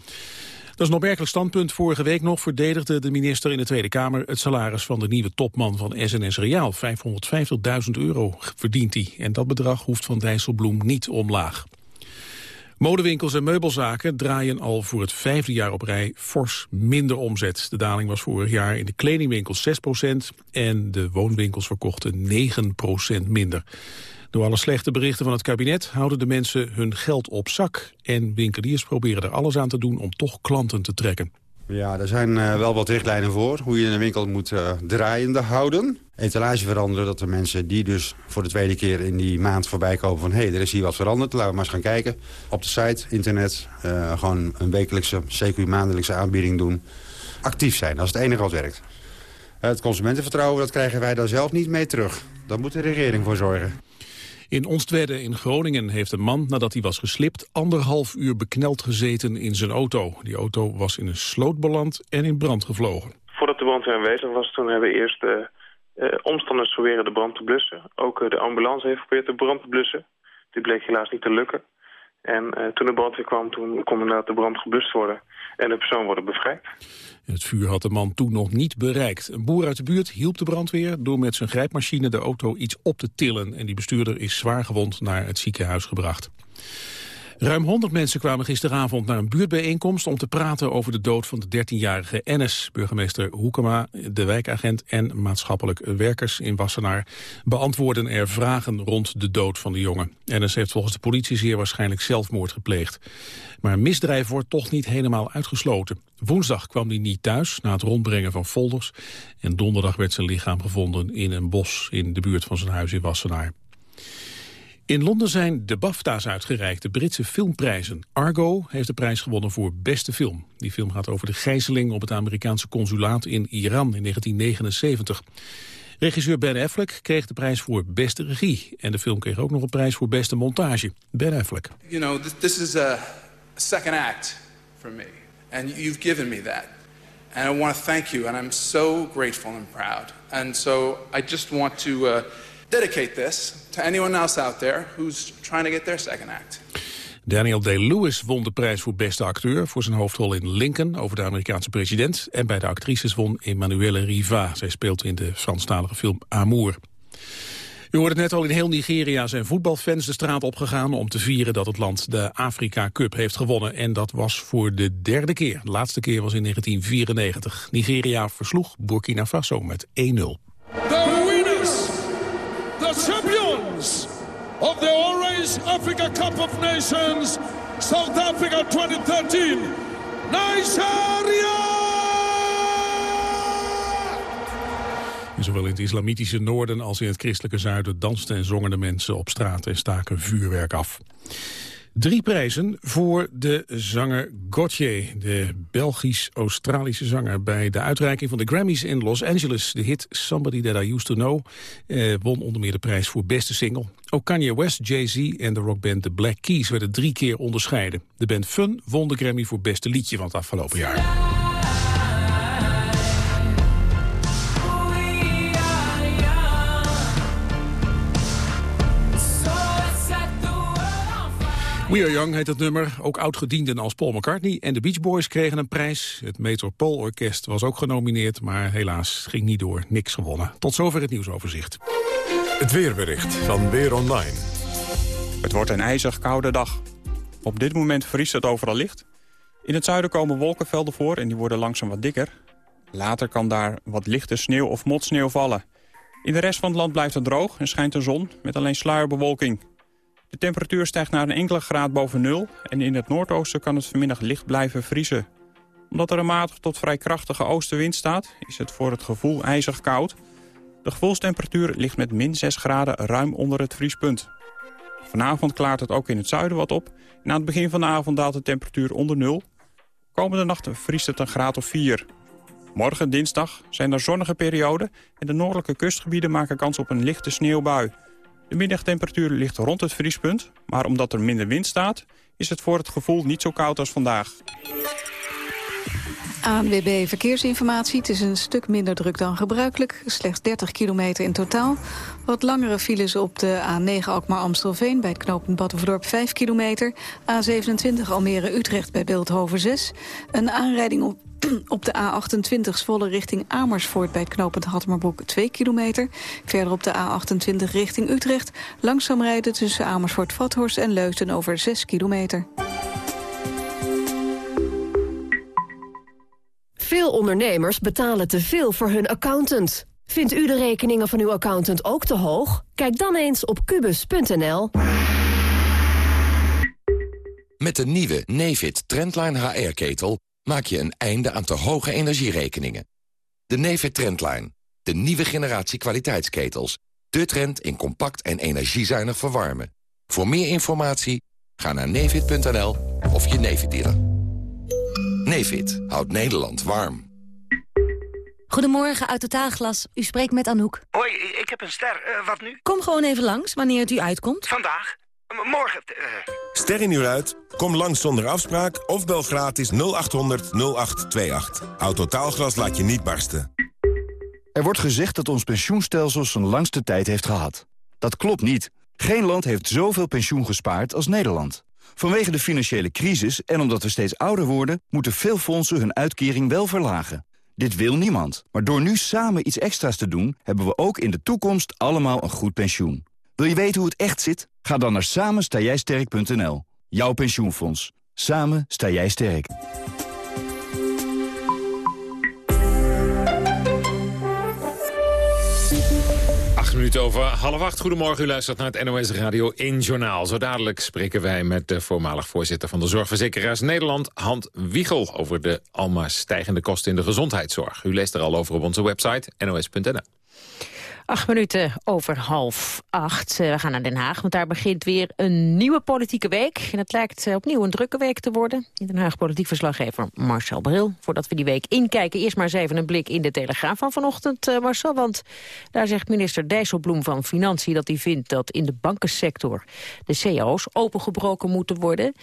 Dat is een opmerkelijk standpunt. Vorige week nog verdedigde de minister in de Tweede Kamer het salaris van de nieuwe topman van SNS Reaal. 550.000 euro verdient hij. En dat bedrag hoeft van Dijsselbloem niet omlaag. Modewinkels en meubelzaken draaien al voor het vijfde jaar op rij fors minder omzet. De daling was vorig jaar in de kledingwinkels 6% en de woonwinkels verkochten 9% minder. Door alle slechte berichten van het kabinet houden de mensen hun geld op zak. En winkeliers proberen er alles aan te doen om toch klanten te trekken. Ja, er zijn uh, wel wat richtlijnen voor hoe je een winkel moet uh, draaiende houden. Etalage veranderen, dat de mensen die dus voor de tweede keer in die maand voorbij komen van... hé, hey, er is hier wat veranderd, laten we maar eens gaan kijken. Op de site, internet, uh, gewoon een wekelijkse, CQ maandelijkse aanbieding doen. Actief zijn, dat is het enige wat werkt. Het consumentenvertrouwen, dat krijgen wij daar zelf niet mee terug. Daar moet de regering voor zorgen. In Onstwedde in Groningen heeft een man, nadat hij was geslipt... anderhalf uur bekneld gezeten in zijn auto. Die auto was in een sloot beland en in brand gevlogen. Voordat de brandweer aanwezig was, toen hebben eerst de uh, omstanders proberen de brand te blussen. Ook uh, de ambulance heeft geprobeerd de brand te blussen. Dit bleek helaas niet te lukken. En toen de brandweer kwam, toen kon inderdaad de brand geblust worden. En de persoon worden bevrijd. Het vuur had de man toen nog niet bereikt. Een boer uit de buurt hielp de brandweer door met zijn grijpmachine de auto iets op te tillen. En die bestuurder is zwaar gewond naar het ziekenhuis gebracht. Ruim 100 mensen kwamen gisteravond naar een buurtbijeenkomst om te praten over de dood van de 13-jarige Ennis. Burgemeester Hoekema, de wijkagent en maatschappelijk werkers in Wassenaar beantwoorden er vragen rond de dood van de jongen. Ennis heeft volgens de politie zeer waarschijnlijk zelfmoord gepleegd. Maar misdrijf wordt toch niet helemaal uitgesloten. Woensdag kwam hij niet thuis na het rondbrengen van folders en donderdag werd zijn lichaam gevonden in een bos in de buurt van zijn huis in Wassenaar. In Londen zijn de BAFTA's uitgereikt, de Britse filmprijzen. Argo heeft de prijs gewonnen voor beste film. Die film gaat over de gijzeling op het Amerikaanse consulaat in Iran in 1979. Regisseur Ben Affleck kreeg de prijs voor beste regie. En de film kreeg ook nog een prijs voor beste montage. Ben Affleck. You know, this, is a second act for me. And you've given me that. And I want to thank you. And I'm so grateful and proud. And so I just want to... Uh, dedicate this to anyone else out there who's trying to get their second act. Daniel Day-Lewis won de prijs voor beste acteur voor zijn hoofdrol in Lincoln over de Amerikaanse president. En bij de actrices won Emanuele Riva. Zij speelt in de Franstalige film Amour. U hoorde het net al, in heel Nigeria zijn voetbalfans de straat opgegaan om te vieren dat het land de Afrika Cup heeft gewonnen. En dat was voor de derde keer. De laatste keer was in 1994. Nigeria versloeg Burkina Faso met 1-0. Africa Cup of Nations, South Africa 2013, Nigeria! Zowel in het islamitische noorden als in het christelijke zuiden dansten en zongen de mensen op straat en staken vuurwerk af. Drie prijzen voor de zanger Gauthier, de Belgisch-Australische zanger. Bij de uitreiking van de Grammys in Los Angeles. De hit Somebody That I Used To Know eh, won onder meer de prijs voor beste single. Ook Kanye West, Jay-Z en de rockband The Black Keys werden drie keer onderscheiden. De band Fun won de Grammy voor beste liedje van het afgelopen jaar. We Are Young heet het nummer. Ook oud-gedienden als Paul McCartney en de Beach Boys kregen een prijs. Het Metropoolorkest was ook genomineerd, maar helaas ging niet door. Niks gewonnen. Tot zover het nieuwsoverzicht. Het weerbericht van Weer Online. Het wordt een ijzig koude dag. Op dit moment vriest het overal licht. In het zuiden komen wolkenvelden voor en die worden langzaam wat dikker. Later kan daar wat lichte sneeuw of motsneeuw vallen. In de rest van het land blijft het droog en schijnt de zon met alleen sluierbewolking. De temperatuur stijgt naar een enkele graad boven nul... en in het noordoosten kan het vanmiddag licht blijven vriezen. Omdat er een matig tot vrij krachtige oostenwind staat... is het voor het gevoel ijzig koud. De gevoelstemperatuur ligt met min 6 graden ruim onder het vriespunt. Vanavond klaart het ook in het zuiden wat op... en aan het begin van de avond daalt de temperatuur onder nul. Komende nacht vriest het een graad of 4. Morgen, dinsdag, zijn er zonnige perioden... en de noordelijke kustgebieden maken kans op een lichte sneeuwbui... De middagtemperatuur ligt rond het vriespunt, maar omdat er minder wind staat... is het voor het gevoel niet zo koud als vandaag. ANWB Verkeersinformatie. Het is een stuk minder druk dan gebruikelijk. Slechts 30 kilometer in totaal. Wat langere files op de A9 Alkmaar-Amstelveen... bij het knooppunt Battenverdorp 5 kilometer. A27 Almere-Utrecht bij Beeldhoven 6. Een aanrijding op op de A28 Zwolle richting Amersfoort bij het knooppunt Hattemerbroek 2 kilometer. Verder op de A28 richting Utrecht. Langzaam rijden tussen Amersfoort-Vathorst en Leusden over 6 kilometer. Veel ondernemers betalen te veel voor hun accountant. Vindt u de rekeningen van uw accountant ook te hoog? Kijk dan eens op kubus.nl. Met de nieuwe Nefit Trendline HR-ketel maak je een einde aan te hoge energierekeningen. De Nefit Trendline, de nieuwe generatie kwaliteitsketels. De trend in compact en energiezuinig verwarmen. Voor meer informatie ga naar nefit.nl of je Nefit dealer. Nefit houdt Nederland warm. Goedemorgen, uit Totaalglas. U spreekt met Anouk. Hoi, ik heb een ster. Uh, wat nu? Kom gewoon even langs, wanneer het u uitkomt. Vandaag? Morgen? Uh... Ster in uur uit? Kom langs zonder afspraak of bel gratis 0800 0828. Autotaalglas laat je niet barsten. Er wordt gezegd dat ons pensioenstelsel zijn langste tijd heeft gehad. Dat klopt niet. Geen land heeft zoveel pensioen gespaard als Nederland. Vanwege de financiële crisis en omdat we steeds ouder worden... moeten veel fondsen hun uitkering wel verlagen. Dit wil niemand. Maar door nu samen iets extra's te doen... hebben we ook in de toekomst allemaal een goed pensioen. Wil je weten hoe het echt zit? Ga dan naar samenstaaijsterk.nl. Jouw pensioenfonds. Samen sta jij sterk. Minuten over half acht. Goedemorgen, u luistert naar het NOS Radio 1 Journaal. Zo dadelijk spreken wij met de voormalig voorzitter van de Zorgverzekeraars Nederland, Hand Wiegel, over de almaar stijgende kosten in de gezondheidszorg. U leest er al over op onze website nos.nl. Acht minuten over half acht. Eh, we gaan naar Den Haag, want daar begint weer een nieuwe politieke week. En het lijkt eh, opnieuw een drukke week te worden. In Den Haag politiek verslaggever Marcel Bril. Voordat we die week inkijken, eerst maar eens even een blik in de Telegraaf van vanochtend, uh, Marcel. Want daar zegt minister Dijsselbloem van Financiën dat hij vindt dat in de bankensector de cao's opengebroken moeten worden.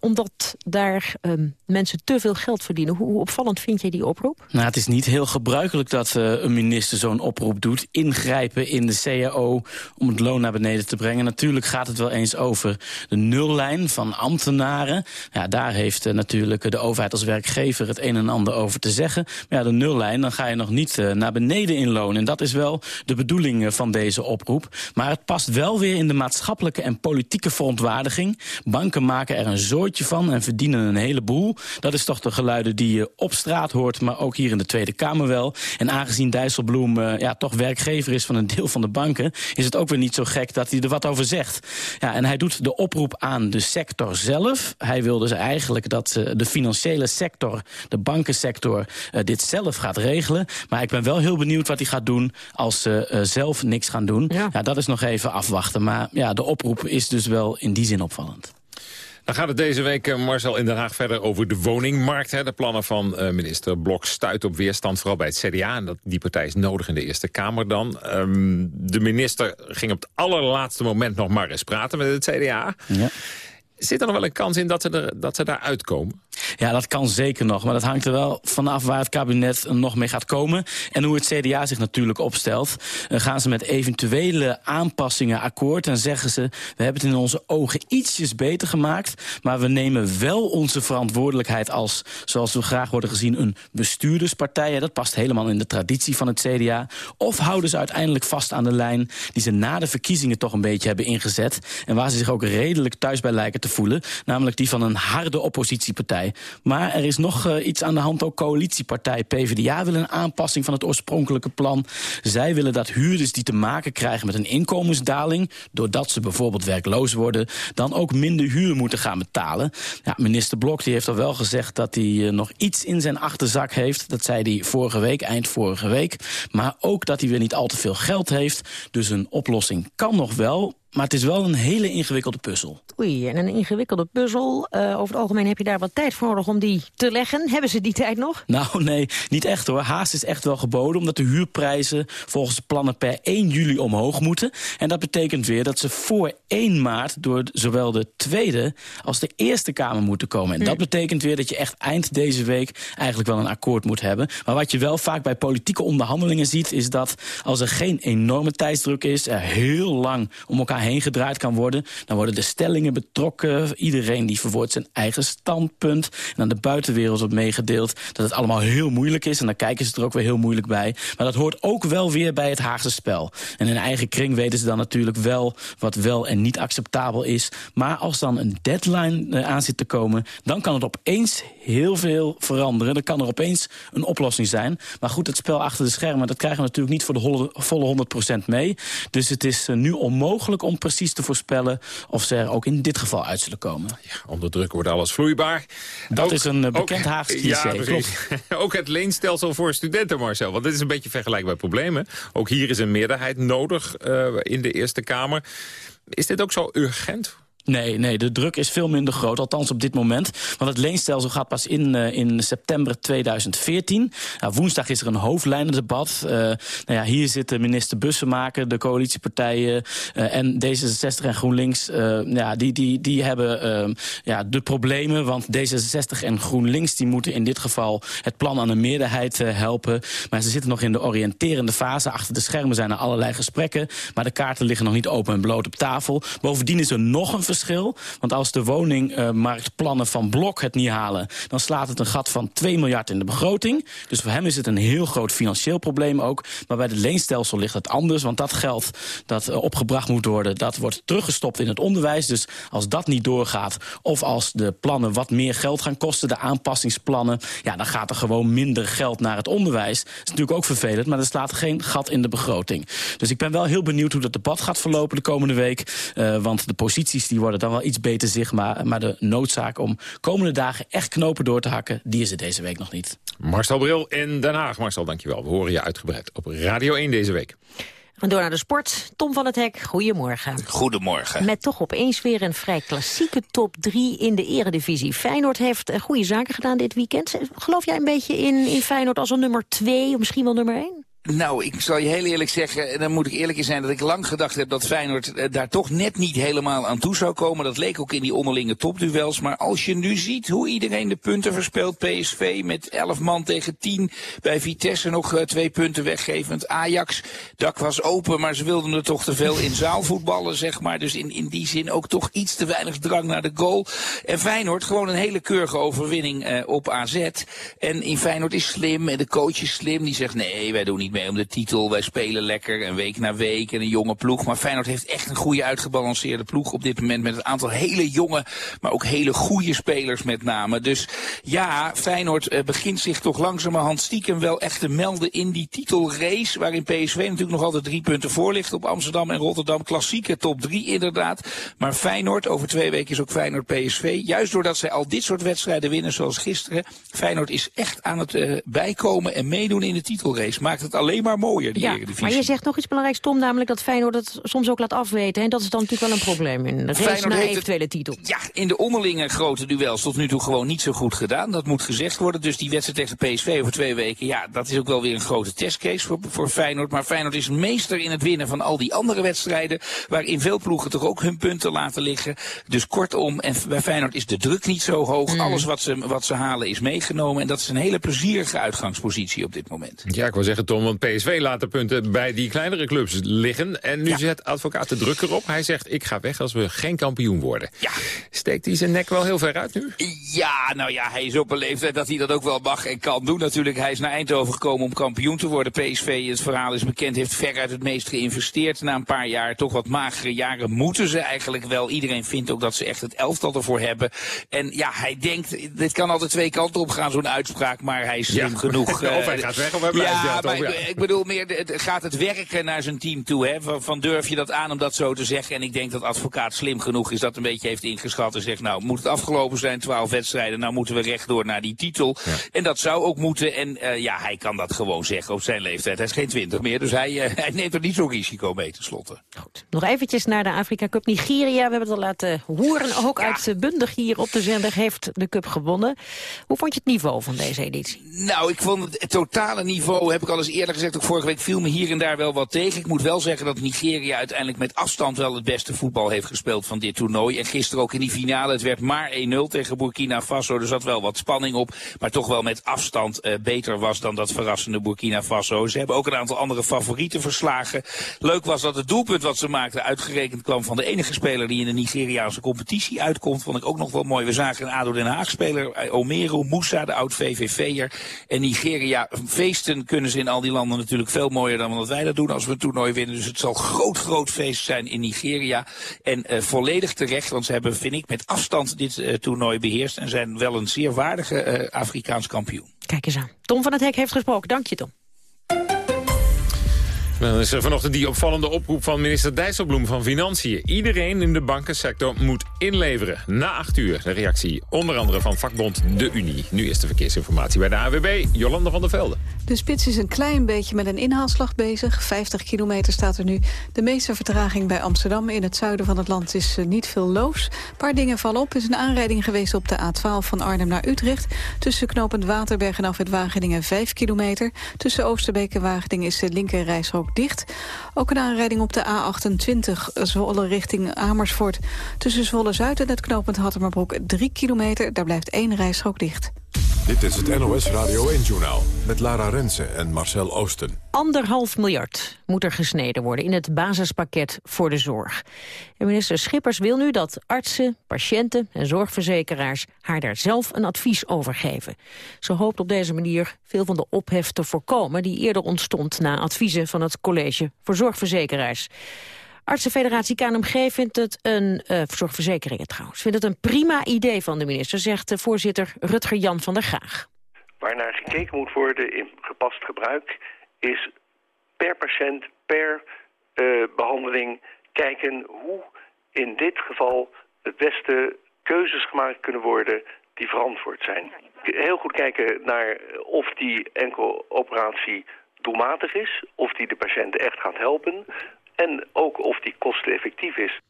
omdat daar ehm, mensen te veel geld verdienen. Hoe, opvallend vind je die oproep? Nou, het is niet heel gebruikelijk dat een minister zo'n oproep doet ingrijpen in de CAO om het loon naar beneden te brengen. Natuurlijk gaat het wel eens over de nullijn van ambtenaren. Ja, daar heeft uh, natuurlijk de overheid als werkgever het een en ander over te zeggen. Maar ja, de nullijn, dan ga je nog niet uh, naar beneden in loon. En dat is wel de bedoeling uh, van deze oproep. Maar het past wel weer in de maatschappelijke en politieke verontwaardiging. Banken maken er een zootje van en verdienen een heleboel. Dat is toch de geluiden die je op straat hoort, maar ook hier in de Tweede Kamer wel. En aangezien Dijsselbloem ja, toch werkgever is van een deel van de banken... is het ook weer niet zo gek dat hij er wat over zegt. Ja, en hij doet de oproep aan de sector zelf. Hij wil dus eigenlijk dat uh, de financiële sector, de bankensector... Uh, dit zelf gaat regelen. Maar ik ben wel heel benieuwd wat hij gaat doen als ze uh, zelf niks gaan doen. Ja. ja, dat is nog even afwachten. Maar ja, de oproep is dus wel in die zin opvallend. Dan gaat het deze week, eh, Marcel, in Den Haag verder over de woningmarkt. Hè. De plannen van uh, minister Blok stuiten op weerstand, vooral bij het CDA. En dat, die partij is nodig in de Eerste Kamer dan. Um, de minister ging op het allerlaatste moment nog maar eens praten met het CDA. Ja. Zit er nog wel een kans in dat ze, er, dat ze daar uitkomen? Ja, dat kan zeker nog. Maar dat hangt er wel vanaf waar het kabinet nog mee gaat komen. En hoe het CDA zich natuurlijk opstelt. Uh, gaan ze met eventuele aanpassingen akkoord. En zeggen ze, we hebben het in onze ogen ietsjes beter gemaakt. Maar we nemen wel onze verantwoordelijkheid als, zoals we graag worden gezien, een bestuurderspartij. Dat past helemaal in de traditie van het CDA. Of houden ze uiteindelijk vast aan de lijn die ze na de verkiezingen toch een beetje hebben ingezet. En waar ze zich ook redelijk thuis bij lijken te voelen. Namelijk die van een harde oppositiepartij. Maar er is nog uh, iets aan de hand. Ook coalitiepartij PvdA wil een aanpassing van het oorspronkelijke plan. Zij willen dat huurders die te maken krijgen met een inkomensdaling... doordat ze bijvoorbeeld werkloos worden... dan ook minder huur moeten gaan betalen. Ja, minister Blok die heeft al wel gezegd dat hij uh, nog iets in zijn achterzak heeft. Dat zei hij vorige week, eind vorige week. Maar ook dat hij weer niet al te veel geld heeft. Dus een oplossing kan nog wel, maar het is wel een hele ingewikkelde puzzel. Oei, en een ingewikkelde puzzel. Uh, over het algemeen heb je daar wat tijd voor nodig om die te leggen. Hebben ze die tijd nog? Nou, nee, niet echt hoor. Haast is echt wel geboden, omdat de huurprijzen volgens de plannen per 1 juli omhoog moeten. En dat betekent weer dat ze voor 1 maart door zowel de Tweede als de Eerste Kamer moeten komen. En hm. dat betekent weer dat je echt eind deze week eigenlijk wel een akkoord moet hebben. Maar wat je wel vaak bij politieke onderhandelingen ziet, is dat als er geen enorme tijdsdruk is, er heel lang om elkaar heen gedraaid kan worden. Dan worden de stellingen betrokken. Iedereen die verwoordt zijn eigen standpunt. En aan de buitenwereld wordt meegedeeld dat het allemaal heel moeilijk is. En dan kijken ze er ook weer heel moeilijk bij. Maar dat hoort ook wel weer bij het Haagse spel. En in eigen kring weten ze dan natuurlijk wel wat wel en niet acceptabel is. Maar als dan een deadline uh, aan zit te komen... dan kan het opeens heel veel veranderen. Dan kan er opeens een oplossing zijn. Maar goed, het spel achter de schermen... dat krijgen we natuurlijk niet voor de volle 100% mee. Dus het is uh, nu onmogelijk om precies te voorspellen... of ze er ook in dit geval uit zullen komen. Ja, onder druk wordt alles vloeibaar. Dat ook, is een uh, bekend Haagse cliché, ja, klopt. ook het leenstelsel voor studenten, Marcel. Want dit is een beetje vergelijkbaar problemen. Ook hier is een meerderheid nodig uh, in de Eerste Kamer. Is dit ook zo urgent Nee, nee, de druk is veel minder groot, althans op dit moment. Want het leenstelsel gaat pas in, uh, in september 2014. Nou, woensdag is er een hoofdlijnendebat. Uh, nou ja, hier zitten minister Bussemaker, de coalitiepartijen... Uh, en D66 en GroenLinks, ja, die, die, die hebben ja, de problemen. Want D66 en GroenLinks die moeten in dit geval het plan aan een meerderheid helpen. Maar ze zitten nog in de oriënterende fase. Achter de schermen zijn er allerlei gesprekken. Maar de kaarten liggen nog niet open en bloot op tafel. Bovendien is er nog een verschil. Want als de woningmarktplannen van Blok het niet halen... dan slaat het een gat van 2 miljard in de begroting. Dus voor hem is het een heel groot financieel probleem ook. Maar bij het leenstelsel ligt het anders. Want dat geld dat eh, opgebracht moet worden... dat wordt teruggestopt in het onderwijs. Dus als dat niet doorgaat... of als de plannen wat meer geld gaan kosten... de aanpassingsplannen... ja, dan gaat er gewoon minder geld naar het onderwijs. Dat is natuurlijk ook vervelend, maar er slaat geen gat in de begroting. Dus ik ben wel heel benieuwd hoe dat debat gaat verlopen de komende week. Uh, want de posities die worden dan wel iets beter zichtbaar. Maar de noodzaak om komende dagen echt knopen door te hakken... die is er deze week nog niet. Marcel Bril in Den Haag. Marcel, dankjewel. We horen je uitgebreid op Radio 1 deze week. En door naar de sport. Tom van het Hek, goedemorgen. Goedemorgen. Met toch opeens weer een vrij klassieke top 3 in de eredivisie. Feyenoord heeft eh, goede zaken gedaan dit weekend. Geloof jij een beetje in, in Feyenoord als een nummer 2, of misschien wel nummer 1? Nou, ik zal je heel eerlijk zeggen, dan moet ik eerlijk in zijn dat ik lang gedacht heb dat Feyenoord eh, daar toch net niet helemaal aan toe zou komen. Dat leek ook in die onderlinge topduels. Maar als je nu ziet hoe iedereen de punten verspeelt, PSV met 11 man tegen 10, bij Vitesse nog uh, twee punten weggevend. Ajax, dak was open, maar ze wilden er toch te veel in zaalvoetballen, zeg maar. Dus in, in die zin ook toch iets te weinig drang naar de goal. En Feyenoord gewoon een hele keurige overwinning uh, op AZ. En in Feyenoord is slim en de coach is slim. Die zegt nee, wij doen niet mee om de titel. Wij spelen lekker en week na week en een jonge ploeg. Maar Feyenoord heeft echt een goede uitgebalanceerde ploeg op dit moment. Met een aantal hele jonge, maar ook hele goede spelers met name. Dus ja, Feyenoord uh, begint zich toch langzamerhand stiekem wel echt te melden in die titelrace. Waarin PSV natuurlijk nog altijd drie punten voor ligt op Amsterdam en Rotterdam. Klassieke top drie inderdaad. Maar Feyenoord, over twee weken is ook Feyenoord PSV. Juist doordat zij al dit soort wedstrijden winnen zoals gisteren. Feyenoord is echt aan het uh, bijkomen en meedoen in de titelrace. Maakt het alleen maar mooier, die Ja, Eredivisie. maar je zegt nog iets belangrijks, Tom, namelijk dat Feyenoord het soms ook laat afweten. En dat is dan natuurlijk wel een probleem in de race naar eventuele titel. Ja, in de onderlinge grote duels tot nu toe gewoon niet zo goed gedaan. Dat moet gezegd worden. Dus die wedstrijd tegen PSV over twee weken, ja, dat is ook wel weer een grote testcase voor, voor Feyenoord. Maar Feyenoord is meester in het winnen van al die andere wedstrijden, waarin veel ploegen toch ook hun punten laten liggen. Dus kortom, en bij Feyenoord is de druk niet zo hoog. Mm. Alles wat ze, wat ze halen is meegenomen. En dat is een hele plezierige uitgangspositie op dit moment. Ja, ik wil zeggen, Tom, want PSV laat de punten bij die kleinere clubs liggen. En nu zet advocaat de druk erop. Hij zegt, ik ga weg als we geen kampioen worden. Ja. Steekt hij zijn nek wel heel ver uit nu? Ja, nou ja, hij is op een leeftijd dat hij dat ook wel mag en kan doen natuurlijk. Hij is naar Eindhoven gekomen om kampioen te worden. PSV, het verhaal is bekend, heeft veruit het meest geïnvesteerd. Na een paar jaar, toch wat magere jaren, moeten ze eigenlijk wel. Iedereen vindt ook dat ze echt het elftal ervoor hebben. En ja, hij denkt, dit kan altijd twee kanten op gaan, zo'n uitspraak. Maar hij is slim Ja. genoeg. Of hij Eh, gaat weg of hij blijft, ja, maar. Ik, ik bedoel meer, het, gaat het werken naar zijn team toe? Hè? Van, van durf je dat aan om dat zo te zeggen? En ik denk dat advocaat slim genoeg is dat een beetje heeft ingeschat. En zegt, nou, moet het afgelopen zijn, twaalf wedstrijden. Nou moeten we rechtdoor naar die titel. En dat zou ook moeten. En eh, ja, hij kan dat gewoon zeggen op zijn leeftijd. Hij is geen twintig meer, dus hij, eh, hij neemt er niet zo'n risico mee tenslotte. Nog eventjes naar de Afrika Cup Nigeria. We hebben het al laten horen, ook uitbundig hier op de zender heeft de cup gewonnen. Hoe vond je het niveau van deze editie? Nou, ik vond het, het totale niveau, heb ik al eens eerder gezegd, ook vorige week viel me hier en daar wel wat tegen. Ik moet wel zeggen dat Nigeria uiteindelijk met afstand wel het beste voetbal heeft gespeeld van dit toernooi. En gisteren ook in die finale, het werd maar 1-0 tegen Burkina Faso. Er zat wel wat spanning op, maar toch wel met afstand eh, beter was dan dat verrassende Burkina Faso. Ze hebben ook een aantal andere favorieten verslagen. Leuk was dat het doelpunt wat ze maakten uitgerekend kwam van de enige speler die in de Nigeriaanse competitie uitkomt. Vond ik ook nog wel mooi. We zagen een ADO Den Haag speler, eh, Omeru Moussa, de oud VVV'er. En Nigeria, feesten kunnen ze in al die landen natuurlijk veel mooier dan wat wij dat doen als we een toernooi winnen. Dus het zal groot, groot feest zijn in Nigeria. En eh, volledig terecht, want ze hebben, vind ik, met afstand dit eh, toernooi beheerst. En zijn wel een zeer waardige eh, Afrikaans kampioen. Kijk eens aan. Tom van het Hek heeft gesproken. Dank je, Tom. Dan is er vanochtend die opvallende oproep van minister Dijsselbloem van Financiën. Iedereen in de bankensector moet inleveren. Na acht uur de reactie onder andere van vakbond De Unie. Nu is de verkeersinformatie bij de AWB, Jolanda van der Velde. De spits is een klein beetje met een inhaalslag bezig. 50 kilometer staat er nu. De meeste vertraging bij Amsterdam in het zuiden van het land is eh, niet veel loos. Een paar dingen vallen op. Is een aanrijding geweest op de A12 van Arnhem naar Utrecht. Tussen knooppunt Waterberg en af het Wageningen 5 kilometer. Tussen Oosterbeek en Wageningen is de linker dicht. Ook een aanrijding op de A28 Zwolle richting Amersfoort. Tussen Zwolle-Zuid en het knooppunt Hattemerbroek 3 kilometer. Daar blijft één reishok dicht. Dit is het NOS Radio 1-journaal met Lara Rensen en Marcel Oosten. Anderhalf miljard moet er gesneden worden in het basispakket voor de zorg. En minister Schippers wil nu dat artsen, patiënten en zorgverzekeraars haar daar zelf een advies over geven. Ze hoopt op deze manier veel van de ophef te voorkomen die eerder ontstond na adviezen van het College voor Zorgverzekeraars. Artsenfederatie KNMG vindt het een, uh, trouwens, vindt het een prima idee van de minister, zegt de voorzitter Rutger Jan van der Graag. Waar naar gekeken moet worden in gepast gebruik is per patiënt, per uh, behandeling kijken hoe in dit geval het beste keuzes gemaakt kunnen worden die verantwoord zijn. Heel goed kijken naar of die enkel operatie doelmatig is, of die de patiënt echt gaat helpen en ook of die kosteneffectief is.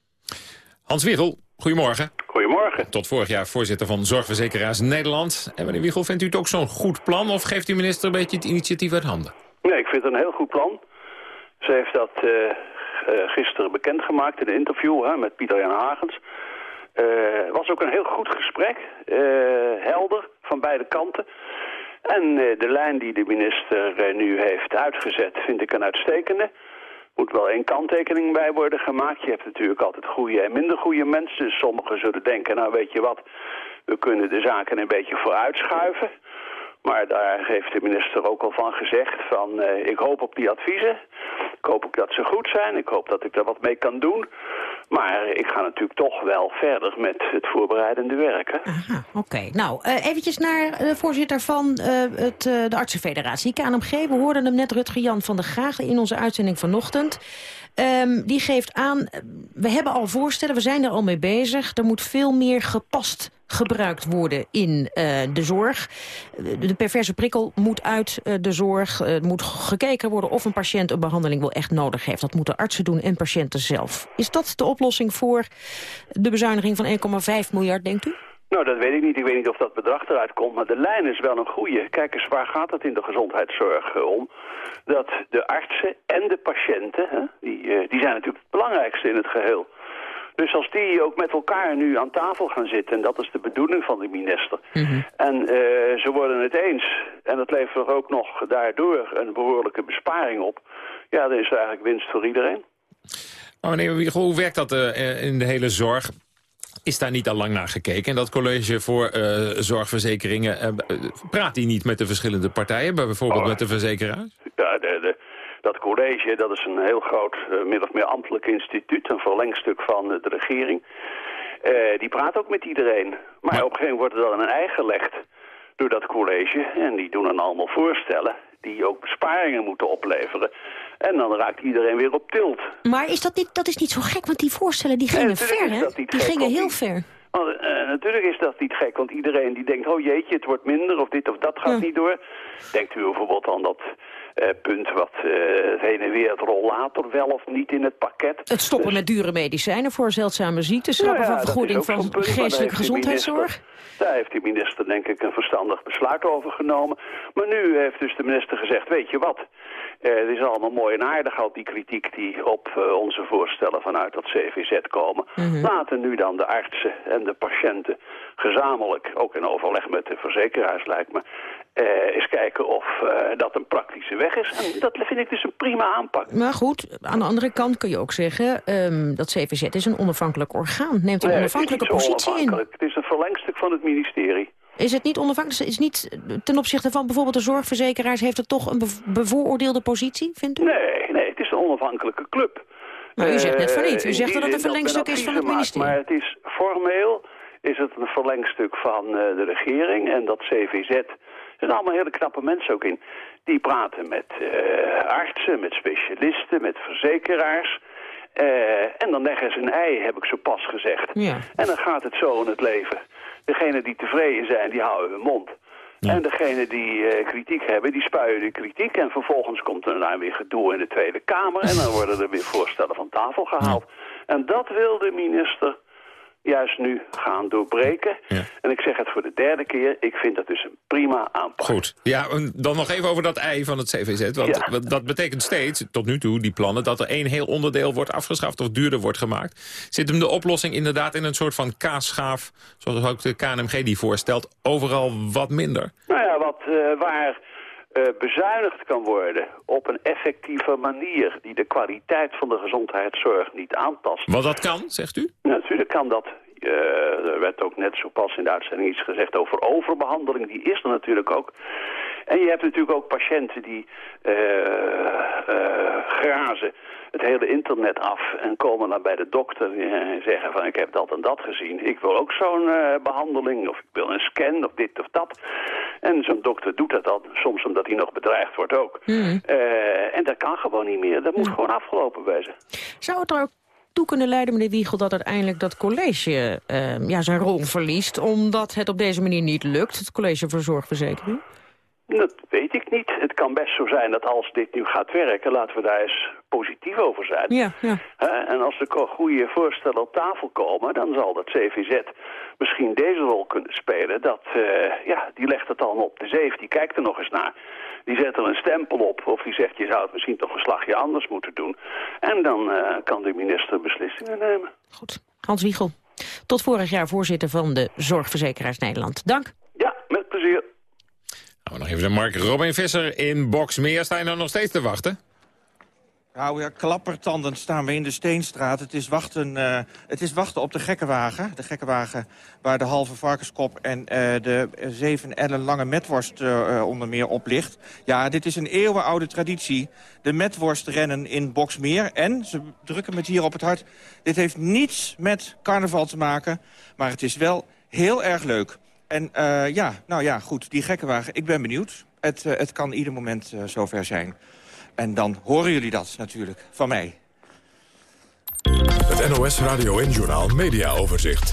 Hans Wiegel, goedemorgen. Goedemorgen. Tot vorig jaar voorzitter van Zorgverzekeraars Nederland. En meneer Wiegel, vindt u het ook zo'n goed plan of geeft u minister een beetje het initiatief uit handen? Nee, ik vind het een heel goed plan. Ze heeft dat uh, uh, gisteren bekendgemaakt in een interview hè, met Pieter Jan Hagens. Het uh, was ook een heel goed gesprek, helder, van beide kanten. En de lijn die de minister nu heeft uitgezet vind ik een uitstekende moet wel één kanttekening bij worden gemaakt. Je hebt natuurlijk altijd goede en minder goede mensen. Dus sommigen zullen denken, nou weet je wat, we kunnen de zaken een beetje vooruitschuiven. Maar daar heeft de minister ook al van gezegd van, uh, ik hoop op die adviezen. Ik hoop ook dat ze goed zijn. Ik hoop dat ik daar wat mee kan doen. Maar ik ga natuurlijk toch wel verder met het voorbereidende. Aha, oké. Nou, uh, eventjes naar de voorzitter van uh, het, uh, de artsenfederatie, KNMG. We hoorden hem net, Rutger Jan van der Graag, in onze uitzending vanochtend. Um, die geeft aan, we hebben al voorstellen, we zijn er al mee bezig. Er moet veel meer gepast gebruikt worden in uh, de zorg. De perverse prikkel moet uit uh, de zorg. Er moet gekeken worden of een patiënt een behandeling wel echt nodig heeft. Dat moeten artsen doen en patiënten zelf. Is dat de oplossing voor de bezuiniging van 1,5 miljard, denkt u? Nou, dat weet ik niet. Ik weet niet of dat bedrag eruit komt. Maar de lijn is wel een goede. Kijk eens, waar gaat het in de gezondheidszorg om? Dat de artsen en de patiënten, hè, die, die zijn natuurlijk het belangrijkste in het geheel. Dus als die ook met elkaar nu aan tafel gaan zitten... en dat is de bedoeling van de minister... Mm -hmm. en uh, ze worden het eens... en dat levert ook nog daardoor een behoorlijke besparing op... ja, dan is er eigenlijk winst voor iedereen. Maar meneer hoe werkt dat uh, in de hele zorg? Is daar niet al lang naar gekeken? En dat college voor uh, zorgverzekeringen... praat die niet met de verschillende partijen? Bijvoorbeeld oh. met de verzekeraars? Ja, de, de dat college, dat is een heel groot, uh, min of meer ambtelijk instituut, een verlengstuk van de regering. Uh, die praat ook met iedereen. Maar, maar op een gegeven moment wordt het dan een ei gelegd door dat college. En die doen dan allemaal voorstellen die ook besparingen moeten opleveren. En dan raakt iedereen weer op tilt. Maar is dat, niet, dat is niet zo gek, want die voorstellen die gingen ver, hè? Die gingen heel ver. Want, uh, natuurlijk is dat niet gek, want iedereen die denkt... oh jeetje, het wordt minder of dit of dat gaat ja. niet door. Denkt u bijvoorbeeld aan dat punt wat het heen en weer het rollator wel of niet in het pakket. Het stoppen dus... met dure medicijnen voor zeldzame ziektes... schrappen nou ja, van vergoeding van punt, geestelijke gezondheidszorg. Daar heeft de minister denk ik een verstandig besluit over genomen. Maar nu heeft dus de minister gezegd, weet je wat... Uh, het is allemaal mooi en aardig al die kritiek die op uh, onze voorstellen vanuit dat CVZ komen. Mm -hmm. Laten nu dan de artsen en de patiënten gezamenlijk, ook in overleg met de verzekeraars lijkt me, uh, eens kijken of dat een praktische weg is. En dat vind ik dus een prima aanpak. Maar goed, aan de andere kant kun je ook zeggen, um, dat CVZ is een onafhankelijk orgaan. Neemt een nee, onafhankelijke positie in. Het is een verlengstuk van het ministerie. Is het niet onafhankelijk? Is niet ten opzichte van bijvoorbeeld de zorgverzekeraars... heeft het toch een bevooroordeelde positie, vindt u? Nee, nee, het is een onafhankelijke club. Maar u zegt net van niet. U zegt dat het een verlengstuk is van het ministerie. Maar het is formeel is het een verlengstuk van uh, de regering. En dat CVZ, er zijn allemaal hele knappe mensen ook in. Die praten met uh, artsen, met specialisten, met verzekeraars... En dan leggen ze een ei, heb ik zo pas gezegd. Ja. En dan gaat het zo in het leven. Degenen die tevreden zijn, die houden hun mond. Ja. En degenen die uh, kritiek hebben, die spuien de kritiek. En vervolgens komt er dan weer gedoe in de Tweede Kamer. En dan worden er weer voorstellen van tafel gehaald. Ja. En dat wil de minister juist nu gaan doorbreken. Ja. En ik zeg het voor de derde keer, ik vind dat dus een prima aanpak. Goed, ja, dan nog even over dat ei van het CVZ. Want ja. dat betekent steeds, tot nu toe, die plannen... dat er één heel onderdeel wordt afgeschaft of duurder wordt gemaakt. Zit hem de oplossing inderdaad in een soort van kaasschaaf... zoals ook de KNMG die voorstelt, overal wat minder? Nou ja, wat, uh, waar uh, bezuinigd kan worden op een effectieve manier... die de kwaliteit van de gezondheidszorg niet aantast. Wat dat kan, zegt u? Natuurlijk kan dat. Uh, er werd ook net zo pas in de uitzending iets gezegd over overbehandeling. Die is er natuurlijk ook. En je hebt natuurlijk ook patiënten die uh, uh, grazen het hele internet af en komen dan bij de dokter en zeggen van ik heb dat en dat gezien. Ik wil ook zo'n uh, behandeling of ik wil een scan of dit of dat. En zo'n dokter doet dat dan, soms omdat hij nog bedreigd wordt ook. Mm. Uh, en dat kan gewoon niet meer. Dat moet mm. gewoon afgelopen wezen. Zou het er ook toe kunnen leiden, meneer Wiegel, dat uiteindelijk dat college uh, ja, zijn rol verliest... omdat het op deze manier niet lukt, het college voor zorgverzekering? Dat weet ik niet. Het kan best zo zijn dat als dit nu gaat werken, laten we daar eens positief over zijn. Ja, ja. En als er goede voorstellen op tafel komen, dan zal dat CVZ misschien deze rol kunnen spelen. Dat, uh, ja, die legt het dan op de zeef, die kijkt er nog eens naar. Die zet er een stempel op of die zegt je zou het misschien toch een slagje anders moeten doen. En dan uh, kan de minister beslissingen nemen. Goed. Hans Wiegel, tot vorig jaar voorzitter van de Zorgverzekeraars Nederland. Dank. We nog even naar Mark Robin Visser in Boxmeer. Sta je nou nog steeds te wachten? Nou ja, klappertanden staan we in de Steenstraat. Het is wachten, uh, het is wachten op de gekkenwagen. De gekkenwagen waar de halve varkenskop en uh, de zeven ellen lange metworst uh, onder meer op ligt. Ja, dit is een eeuwenoude traditie. De metworstrennen in Boksmeer. En, ze drukken me hier op het hart... dit heeft niets met carnaval te maken, maar het is wel heel erg leuk. En uh, ja, nou ja, goed, die gekkenwagen, ik ben benieuwd. Het, uh, het kan ieder moment uh, zover zijn. En dan horen jullie dat natuurlijk, van mij. Het NOS Radio en Journaal Media Overzicht.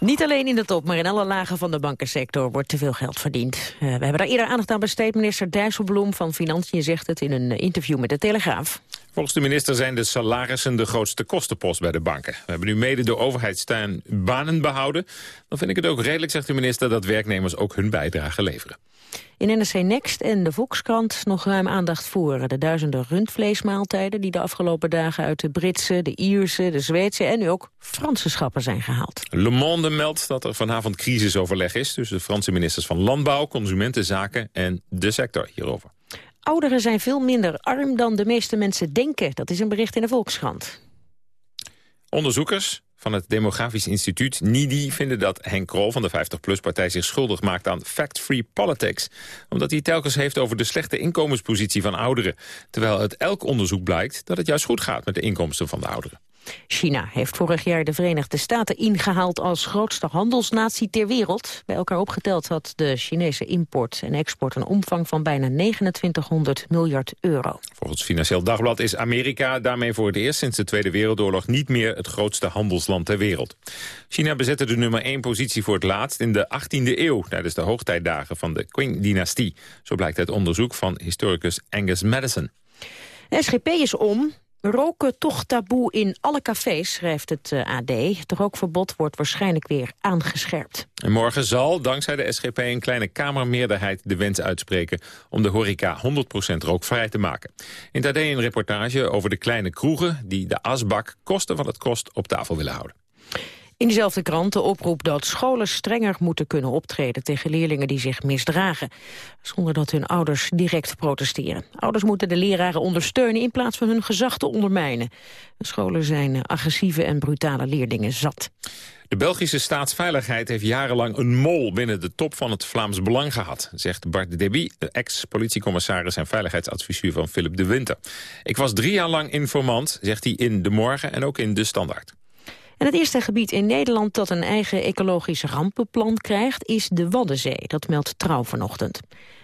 Niet alleen in de top, maar in alle lagen van de bankensector wordt te veel geld verdiend. Uh, we hebben daar eerder aandacht aan besteed. Minister Dijsselbloem van Financiën zegt het in een interview met de Telegraaf. Volgens de minister zijn de salarissen de grootste kostenpost bij de banken. We hebben nu mede door overheidstuin banen behouden. Dan vind ik het ook redelijk, zegt de minister, dat werknemers ook hun bijdrage leveren. In NRC Next en de Volkskrant nog ruim aandacht voor de duizenden rundvleesmaaltijden die de afgelopen dagen uit de Britse, de Ierse, de Zweedse en nu ook Franse schappen zijn gehaald. Le Monde meldt dat er vanavond crisisoverleg is tussen de Franse ministers van Landbouw, Consumentenzaken en de sector hierover. Ouderen zijn veel minder arm dan de meeste mensen denken. Dat is een bericht in de Volkskrant. Onderzoekers van het Demografisch Instituut NIDI vinden dat Henk Krol van de 50PLUS-partij zich schuldig maakt aan fact-free politics. Omdat hij telkens heeft over de slechte inkomenspositie van ouderen. Terwijl uit elk onderzoek blijkt dat het juist goed gaat met de inkomsten van de ouderen. China heeft vorig jaar de Verenigde Staten ingehaald als grootste handelsnatie ter wereld. Bij elkaar opgeteld had de Chinese import en export een omvang van bijna 2900 miljard euro. Volgens Financieel Dagblad is Amerika daarmee voor het eerst sinds de Tweede Wereldoorlog niet meer het grootste handelsland ter wereld. China bezette de nummer 1 positie voor het laatst in de 18e eeuw tijdens de hoogtijdagen van de Qing-dynastie. Zo blijkt uit onderzoek van historicus Angus Madison. De SGP is om. Roken toch taboe in alle cafés, schrijft het eh, AD. Het rookverbod wordt waarschijnlijk weer aangescherpt. En morgen zal, dankzij de SGP, een kleine Kamermeerderheid de wens uitspreken... om de horeca 100% rookvrij te maken. In het AD een reportage over de kleine kroegen... die de asbak kosten wat het kost op tafel willen houden. In dezelfde krant de oproep dat scholen strenger moeten kunnen optreden tegen leerlingen die zich misdragen, zonder dat hun ouders direct protesteren. Ouders moeten de leraren ondersteunen in plaats van hun gezag te ondermijnen. De scholen zijn agressieve en brutale leerlingen zat. De Belgische staatsveiligheid heeft jarenlang een mol binnen de top van het Vlaams Belang gehad, zegt Bart Deby, ex-politiecommissaris en veiligheidsadviseur van Philip de Winter. Ik was drie jaar lang informant, zegt hij in De Morgen en ook in De Standaard. En het eerste gebied in Nederland dat een eigen ecologisch rampenplan krijgt... is de Waddenzee, dat meldt Trouw vanochtend.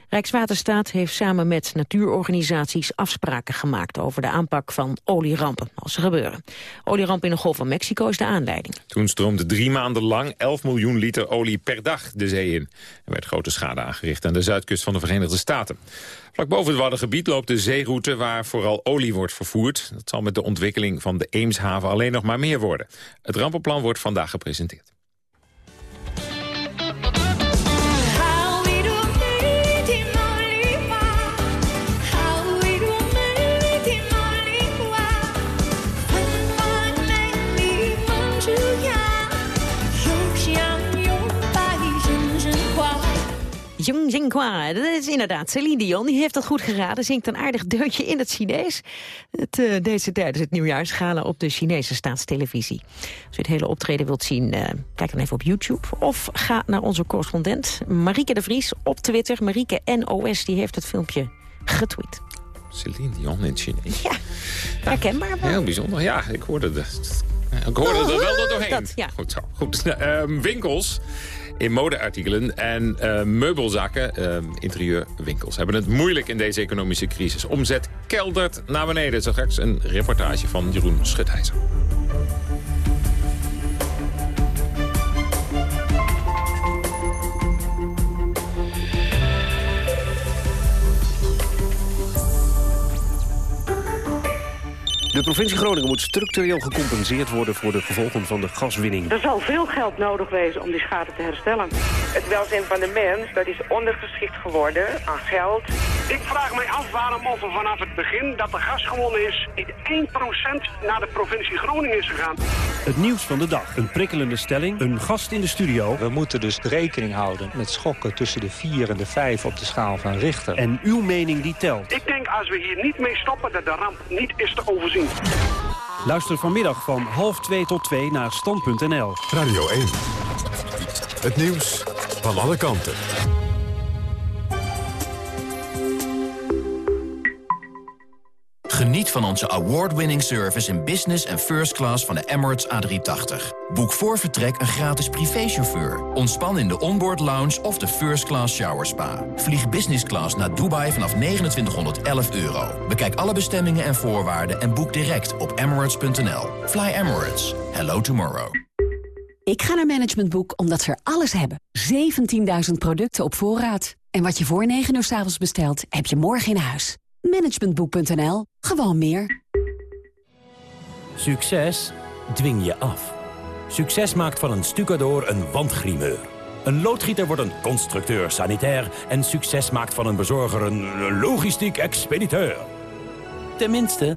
Rijkswaterstaat heeft samen met natuurorganisaties afspraken gemaakt over de aanpak van olierampen, als ze gebeuren. Olieramp in de Golf van Mexico is de aanleiding. Toen stroomde drie maanden lang 11 miljoen liter olie per dag de zee in. Er werd grote schade aangericht aan de zuidkust van de Verenigde Staten. Vlak boven het Waddengebied loopt de zeeroute waar vooral olie wordt vervoerd. Dat zal met de ontwikkeling van de Eemshaven alleen nog maar meer worden. Het rampenplan wordt vandaag gepresenteerd. Jung. Dat is inderdaad Celine Dion. Die heeft dat goed geraden. Zingt een aardig deuntje in het Chinees. Het, uh, deze tijdens het nieuwjaarsgala op de Chinese staatstelevisie. Als u het hele optreden wilt zien, uh, kijk dan even op YouTube. Of ga naar onze correspondent Marieke de Vries op Twitter. Marieke NOS, die heeft het filmpje getweet. Celine Dion in het Chinees. Ja, herkenbaar wel. Heel bijzonder. Ja, ik hoorde, de, ik hoorde er wel door doorheen. Dat, ja. Goed zo. Goed. Uh, winkels in modeartikelen en uh, meubelzaken, uh, interieurwinkels, hebben het moeilijk in deze economische crisis. Omzet keldert naar beneden. Zo straks een reportage van Jeroen Schutheiser. De provincie Groningen moet structureel gecompenseerd worden voor de gevolgen van de gaswinning. Er zal veel geld nodig wezen om die schade te herstellen. Het welzijn van de mens dat is ondergeschikt geworden aan geld. Ik vraag mij af waarom of er vanaf het begin dat er gas gewonnen is... in 1% naar de provincie Groningen is gegaan. Het nieuws van de dag. Een prikkelende stelling. Een gast in de studio. We moeten dus rekening houden met schokken tussen de 4 en de 5 op de schaal van Richter. En uw mening die telt. Ik denk als we hier niet mee stoppen dat de ramp niet is te overzien. Luister vanmiddag van half 2 tot 2 naar stand.nl. Radio 1. Het nieuws van alle kanten. Geniet van onze award-winning service in business en first class van de Emirates A380. Boek voor vertrek een gratis privéchauffeur. Ontspan in de onboard lounge of de first class shower spa. Vlieg business class naar Dubai vanaf 2911 euro. Bekijk alle bestemmingen en voorwaarden en boek direct op emirates.nl. Fly Emirates. Hello tomorrow. Ik ga naar Management Boek omdat ze er alles hebben. 17.000 producten op voorraad. En wat je voor 9 uur s avonds bestelt, heb je morgen in huis. Managementboek.nl. Gewoon meer. Succes dwing je af. Succes maakt van een stucador een wandgrimeur. Een loodgieter wordt een constructeur sanitair... en succes maakt van een bezorger een logistiek expediteur. Tenminste,